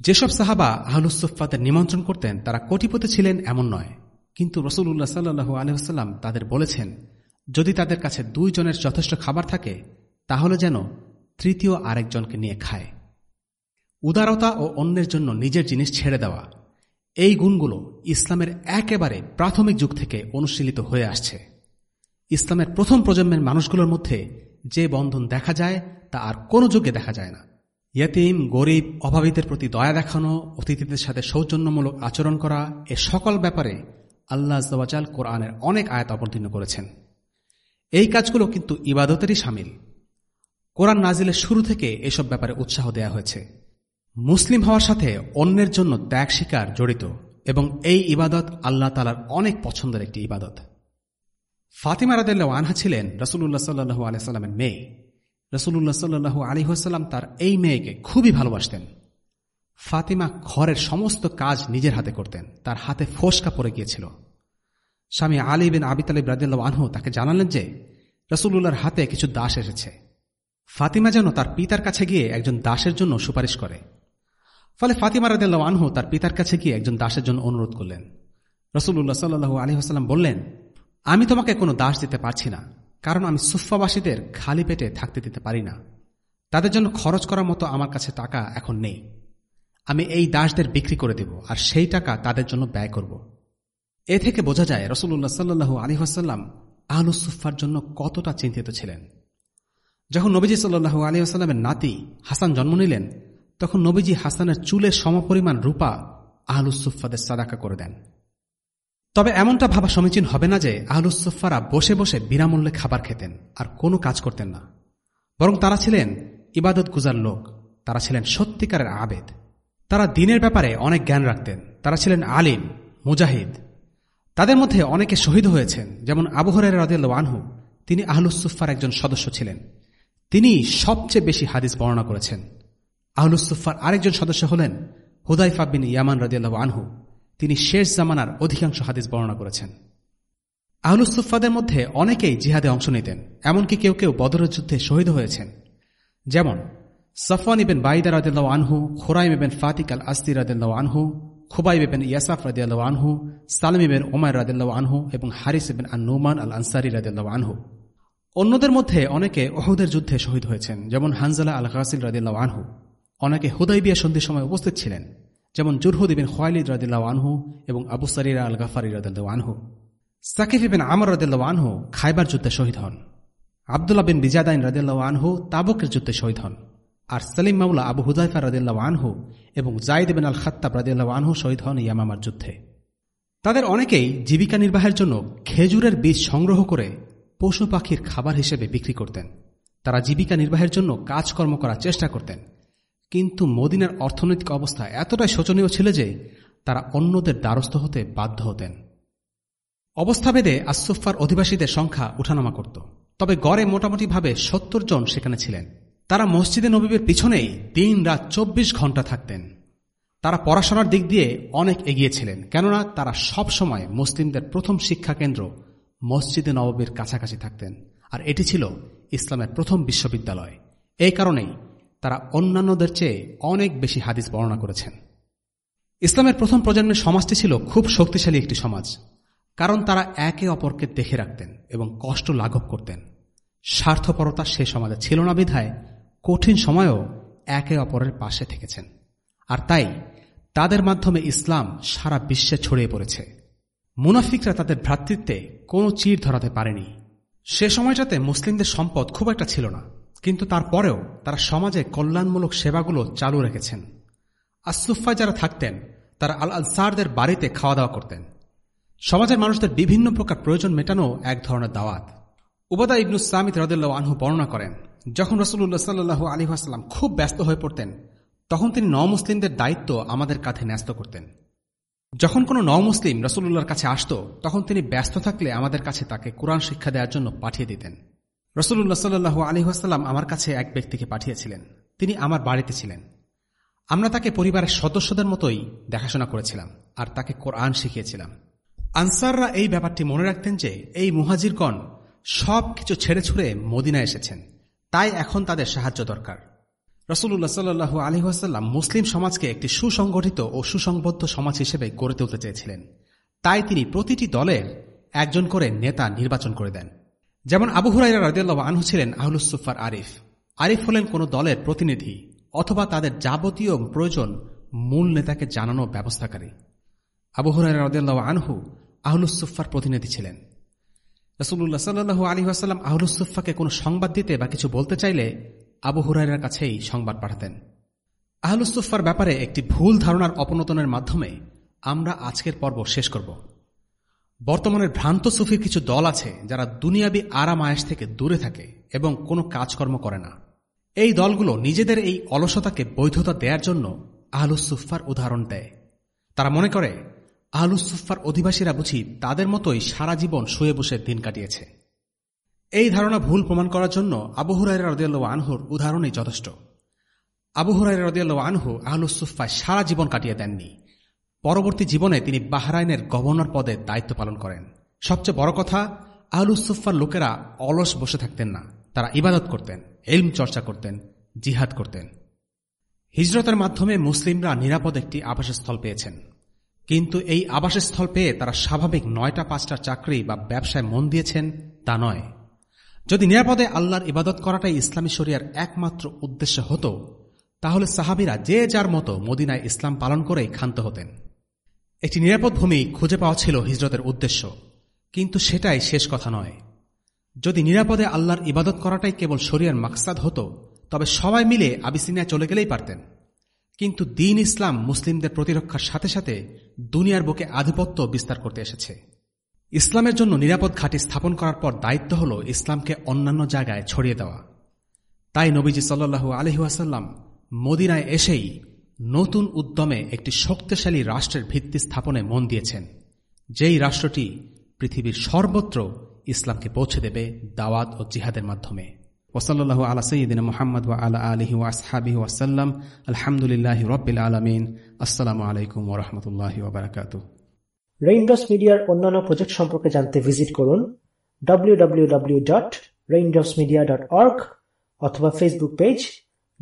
Speaker 2: যেসব সাহাবা আহলুসুফাদের নিমন্ত্রণ করতেন, তারা কোটিপতি ছিলেন এমন নয়। কিন্তু রসুল্লাহ সাল্লু আলহাম তাদের বলেছেন, যদি তাদের কাছে দুই জনের যথেষ্ট খাবার থাকে, তাহলে যেন তৃতীয় আরেকজনকে নিয়ে খায়। উদারতা ও অন্যের জন্য নিজের জিনিস ছেড়ে দেওয়া। এই গুণগুলো ইসলামের একেবারে প্রাথমিক যুগ থেকে অনুশীলিত হয়ে আসছে। ইসলামের প্রথম প্রজন্মের মানুষগুলোর মধ্যে যে বন্ধন দেখা যায়, তা আর কোনো যুগে দেখা যায় না। ইয়াতিম, গরিব, অভাবীদের প্রতি দয়া দেখানো, অতিথিদের সাথে সৌজন্যমূলক আচরণ করা, এ সকল ব্যাপারে আল্লাহ জওয়াজাল কোরআনের অনেক আয়াত অবতীর্ণ করেছেন। এই কাজগুলো কিন্তু ইবাদতেরই সামিল। কোরআন নাজিলের শুরু থেকে এসব ব্যাপারে উৎসাহ দেয়া হয়েছে। মুসলিম হওয়ার সাথে অন্যের জন্য ত্যাগ শিকার জড়িত এবং এই ইবাদত আল্লাহ তালার অনেক পছন্দের একটি ইবাদত। ফাতিমা রাদেল্লা আনহা ছিলেন রসুল্লাহ সাল্লু আলাইস্লামের মেয়ে। রসুল্লাহ সাল্লু আলিহাস্লাম তার এই মেয়েকে খুবই ভালোবাসতেন। ফাতিমা ঘরের সমস্ত কাজ নিজের হাতে করতেন, তার হাতে ফোসকা পড়ে গিয়েছিল। স্বামী আলী বিন আবিতালিব রাদিল্লা আনহু তাকে জানালেন যে রসুল্লাহর হাতে কিছু দাস এসেছে। ফাতিমা যেন তার পিতার কাছে গিয়ে একজন দাসের জন্য সুপারিশ করে। ফলে ফাতিমা রাদিল্লা আনহু তার পিতার কাছে গিয়ে একজন দাসের জন্য অনুরোধ করলেন। রসুল্লাহ সাল্লু আলী হাসাল্লাম বললেন, আমি তোমাকে কোনো দাস দিতে পারছি না, কারণ আমি সুফাবাসীদের খালি পেটে থাকতে দিতে পারি না। তাদের জন্য খরচ করার মতো আমার কাছে টাকা এখন নেই। আমি এই দাসদের বিক্রি করে দেব আর সেই টাকা তাদের জন্য ব্যয় করব। এ থেকে বোঝা যায় রসুল্লাহ সাল্লু আলী হাসাল্লাম আহলুসুফার জন্য কতটা চিন্তিত ছিলেন। যখন নবীজি সাল্লু আলী নাতি হাসান জন্ম নিলেন তখন নবীজি হাসানের চুলের সমপরিমাণ রূপা আহলুসুফাদের সাদাকা করে দেন। তবে এমনটা ভাবা সমীচীন হবে না যে আহলুসুফারা বসে বসে বিনামূল্যে খাবার খেতেন আর কোনো কাজ করতেন না। বরং তারা ছিলেন ইবাদত গুজার লোক, তারা ছিলেন সত্যিকারের আবেদ। তারা দিনের ব্যাপারে অনেক জ্ঞান রাখতেন, তারা ছিলেন আলিম, মুজাহিদ। তাদের মধ্যে অনেকে শহীদ হয়েছেন, যেমন আবহরের রাদিয়াল আনহু। তিনি আহলুসুফার একজন সদস্য ছিলেন। তিনি সবচেয়ে বেশি হাদিস বর্ণনা করেছেন। আহলুসুফার আরেকজন সদস্য হলেন হুদাইফা বিন ইয়ামান রদিয়াল্লাহ আনহু। তিনি শেষ জামানার অধিকাংশ হাদিস বর্ণনা করেছেন। আহলুসুফাদের মধ্যে অনেকেই জিহাদে অংশ নিতেন, এমনকি কেউ কেউ বদরের যুদ্ধে শহীদ হয়েছেন। যেমন সফওয়ান ইবেন বাইদা রাদিল্লাহ আনহু, খোরাইম ইবেন ফাতিক আল আসদি রাদিল্লাহ আনহু, খুবাইব ইবেন ইয়াসাফ রাদিয়াল্লাহ আনহু, সালাম ইবেন ওমায় রাদিল্লাহ আনহু এবং হারিস ইবেন আন নুমান আল আনসারি রাদিল্লাহ আনহু। অন্যদের মধ্যে অনেকে ওহুদের যুদ্ধে শহীদ হয়েছেন, যেমন হানজালা আল গাসিল রাদিল্লাহ আনহু। অনেকে হুদাই হুদাইবিয়া সন্ধির সময় উপস্থিত ছিলেন, যেমন জুরহুদ ইবিন খোয়ালিদ রাদিল্লাহ আনহু এবং আবু সারিরা আল গাফারি রাদিল্লাহ আনহু। সাকিফ ইবিন আমর রাদিল্লাহ আনহু খাইবার যুদ্ধে শহীদ হন। আবদুল্লাহ বিন বিজাদাইন রাদিল্লাহ আনহু তাবকের যুদ্ধে শহীদ হন। আর সালিম মামলা আবু হুদাইফা রাদিল্লাহ আনহু এবং জাইদ বিন আল খাত্তাব রাদিল্লাহ আনহু শহীদ হন ইয়ামামার যুদ্ধে। তাদের অনেকেই জীবিকা নির্বাহের জন্য খেজুরের বীজ সংগ্রহ করে পশু পাখির খাবার হিসেবে বিক্রি করতেন। তারা জীবিকা নির্বাহের জন্য কাজকর্ম করার চেষ্টা করতেন। কিন্তু মদিনার অর্থনৈতিক অবস্থা এতটাই শোচনীয় ছিল যে তারা অন্যদের দ্বারস্থ হতে বাধ্য হতেন। অবস্থাভেদে আসুফার অধিবাসীদের সংখ্যা উঠানামা করত। তবে গড়ে মোটামুটিভাবে সত্তর জন সেখানে ছিলেন। তারা মসজিদে নবীবের পিছনেই দিন রাত চব্বিশ ঘণ্টা থাকতেন। তারা পড়াশোনার দিক দিয়ে অনেক এগিয়েছিলেন কেননা তারা সব সময় মুসলিমদের প্রথম শিক্ষা কেন্দ্র মসজিদে নববীর কাছাকাছি থাকতেন। আর এটি ছিল ইসলামের প্রথম বিশ্ববিদ্যালয়। এই কারণেই তারা অন্যান্যদের চেয়ে অনেক বেশি হাদিস বর্ণনা করেছেন। ইসলামের প্রথম প্রজন্মের সমাজটি ছিল খুব শক্তিশালী একটি সমাজ, কারণ তারা একে অপরকে দেখে রাখতেন এবং কষ্ট লাঘব করতেন। স্বার্থপরতা সে সমাজে ছিল না বিধায় কঠিন সময়েও একে অপরের পাশে থেকেছেন। আর তাই তাদের মাধ্যমে ইসলাম সারা বিশ্বে ছড়িয়ে পড়েছে। মুনাফিকরা তাদের ভ্রাতৃত্বে কোনো চির ধরাতে পারেনি। সে সময়টাতে মুসলিমদের সম্পদ খুব একটা ছিল না। কিন্তু তারপরেও তারা সমাজে কল্যাণমূলক সেবাগুলো চালু রেখেছেন। আসুফায় যারা থাকতেন, তারা আল আনসারদের বাড়িতে খাওয়া দাওয়া করতেন। সমাজের মানুষদের বিভিন্ন প্রকার প্রয়োজন মেটানো এক ধরনের দাওয়াত। উবাদা ইবনুস সামিত রদুল্লাহ আনহু বর্ণনা করেন, যখন রসুল্লাহ সাল্লু আলী আসাল্লাম খুব ব্যস্ত হয়ে পড়তেন, তখন তিনি ন মুসলিমদের দায়িত্ব আমাদের কাঁধে ন্যস্ত করতেন। যখন কোনো ন মুসলিম রসুল্লাহর কাছে আসত, তখন তিনি ব্যস্ত থাকলে আমাদের কাছে তাকে কোরআন শিক্ষা দেওয়ার জন্য পাঠিয়ে দিতেন। রসুল্লাহ সাল্লু আলী আসাল্লাম আমার কাছে এক ব্যক্তিকে পাঠিয়েছিলেন। তিনি আমার বাড়িতে ছিলেন। আমরা তাকে পরিবারের সদস্যদের মতোই দেখাশোনা করেছিলাম আর তাকে কোরআন শিখিয়েছিলাম। আনসাররা এই ব্যাপারটি মনে রাখতেন যে এই মুহাজিরগণ সব কিছু ছেড়ে ছুড়ে মদিনা এসেছেন। তাই এখন তাদের সাহায্য দরকার। রসুল্লাহ সাল্লু আলহিহাসাল্লাম মুসলিম সমাজকে একটি সুসংগঠিত ও সুসংবদ্ধ সমাজ হিসেবে গড়ে তুলতে চেয়েছিলেন। তাই তিনি প্রতিটি দলের একজন করে নেতা নির্বাচন করে দেন। যেমন আবু হুরাইরা রাজিয়াল্লাহ আনহু ছিলেন আহলুসুফার আরিফ। আরিফ হলেন কোন দলের প্রতিনিধি অথবা তাদের যাবতীয় প্রয়োজন মূল নেতাকে জানানো ব্যবস্থাকারী। আবু হুরাইরা রাজিয়াল্লাহ আনহু আহলুসুফার প্রতিনিধি ছিলেন। রসুল্লাহ সাল্লু আলী আসাল্লাম আহলুসুফাকে কোনো সংবাদ দিতে বা কিছু বলতে চাইলে আবু হুরাইরার কাছেই সংবাদ পাঠাতেন। আহলুসুফার ব্যাপারে একটি ভুল ধারণার অপনতনের মাধ্যমে আমরা আজকের পর্ব শেষ করব। বর্তমানের ভ্রান্ত সুফির কিছু দল আছে যারা দুনিয়াবি আরাম আয়েস থেকে দূরে থাকে এবং কোনো কাজকর্ম করে না। এই দলগুলো নিজেদের এই অলসতাকে বৈধতা দেওয়ার জন্য আহলুসুফার উদাহরণ দেয়। তারা মনে করে আহলুসুফার অধিবাসীরা বুঝি তাদের মতোই সারা জীবন শুয়ে বসে দিন কাটিয়েছে। এই ধারণা ভুল প্রমাণ করার জন্য আবহুরাই রদিয়াল্ল আনহুর উদাহরণই যথেষ্ট। আবহুরাই রদিয়াল্ল আনহু আহলুসুফায় সারা জীবন কাটিয়ে দেননি। পরবর্তী জীবনে তিনি বাহরাইনের গভর্নর পদে দায়িত্ব পালন করেন। সবচেয়ে বড় কথা আহলুসুফার লোকেরা অলস বসে থাকতেন না। তারা ইবাদত করতেন এলম চর্চা করতেন, জিহাদ করতেন। হিজরতের মাধ্যমে মুসলিমরা নিরাপদ একটি আবাসস্থল পেয়েছেন। কিন্তু এই আবাসস্থল পেয়ে তারা স্বাভাবিক নয়টা, পাঁচটা চাকরি বা ব্যবসায় মন দিয়েছেন তা নয়। যদি নিরাপদে আল্লাহর ইবাদত করাটাই ইসলামী শরিয়ার একমাত্র উদ্দেশ্য হতো, তাহলে সাহাবিরা যে যার মতো মদিনায় ইসলাম পালন করেই ক্ষান্ত হতেন। একটি নিরাপদ ভূমি খুঁজে পাওয়া ছিল হিজরতের উদ্দেশ্য। কিন্তু সেটাই শেষ কথা নয়। যদি নিরাপদে আল্লাহর ইবাদত করাটাই কেবল শরিয়ার মাকসাদ হতো, তবে সবাই মিলে আবিসিনিয়া চলে গেলেই পারতেন। কিন্তু দিন ইসলাম মুসলিমদের প্রতিরক্ষার সাথে সাথে দুনিয়ার বুকে আধিপত্য বিস্তার করতে এসেছে। ইসলামের জন্য নিরাপদ ঘাঁটি স্থাপন করার পর দায়িত্ব হল ইসলামকে অন্যান্য জায়গায় ছড়িয়ে দেওয়া। তাই নবীজি সাল্লু আলহিহাসাল্লাম মদিনায় এসেই নতুন উদ্যমে একটি শক্তিশালী রাষ্ট্রের ভিত্তি স্থাপনে মন দিয়েছেন। যেই রাষ্ট্রটি পৃথিবীর সর্বত্র ইসলামকে পৌঁছে দেবে দাওয়াত ও জিহাদের মাধ্যমে। ওসল্লাহ আলা সঈদিন মোহাম্মদ ওয়া আলা আলহি ওয়াসহাবিহি ওয়াসাল্লাম আলহামদুলিল্লাহ রব্বিল আলমিন। আসসালামু আলাইকুম ওরহমতুল্লাহ ওবরাকাত
Speaker 1: রেইনডস মিডিয়ার অন্যান্য প্রজেক্ট সম্পর্কে জানতে ভিজিট করুন W W W dot raindrops media dot www.raindropsmedia.org অথবা Facebook page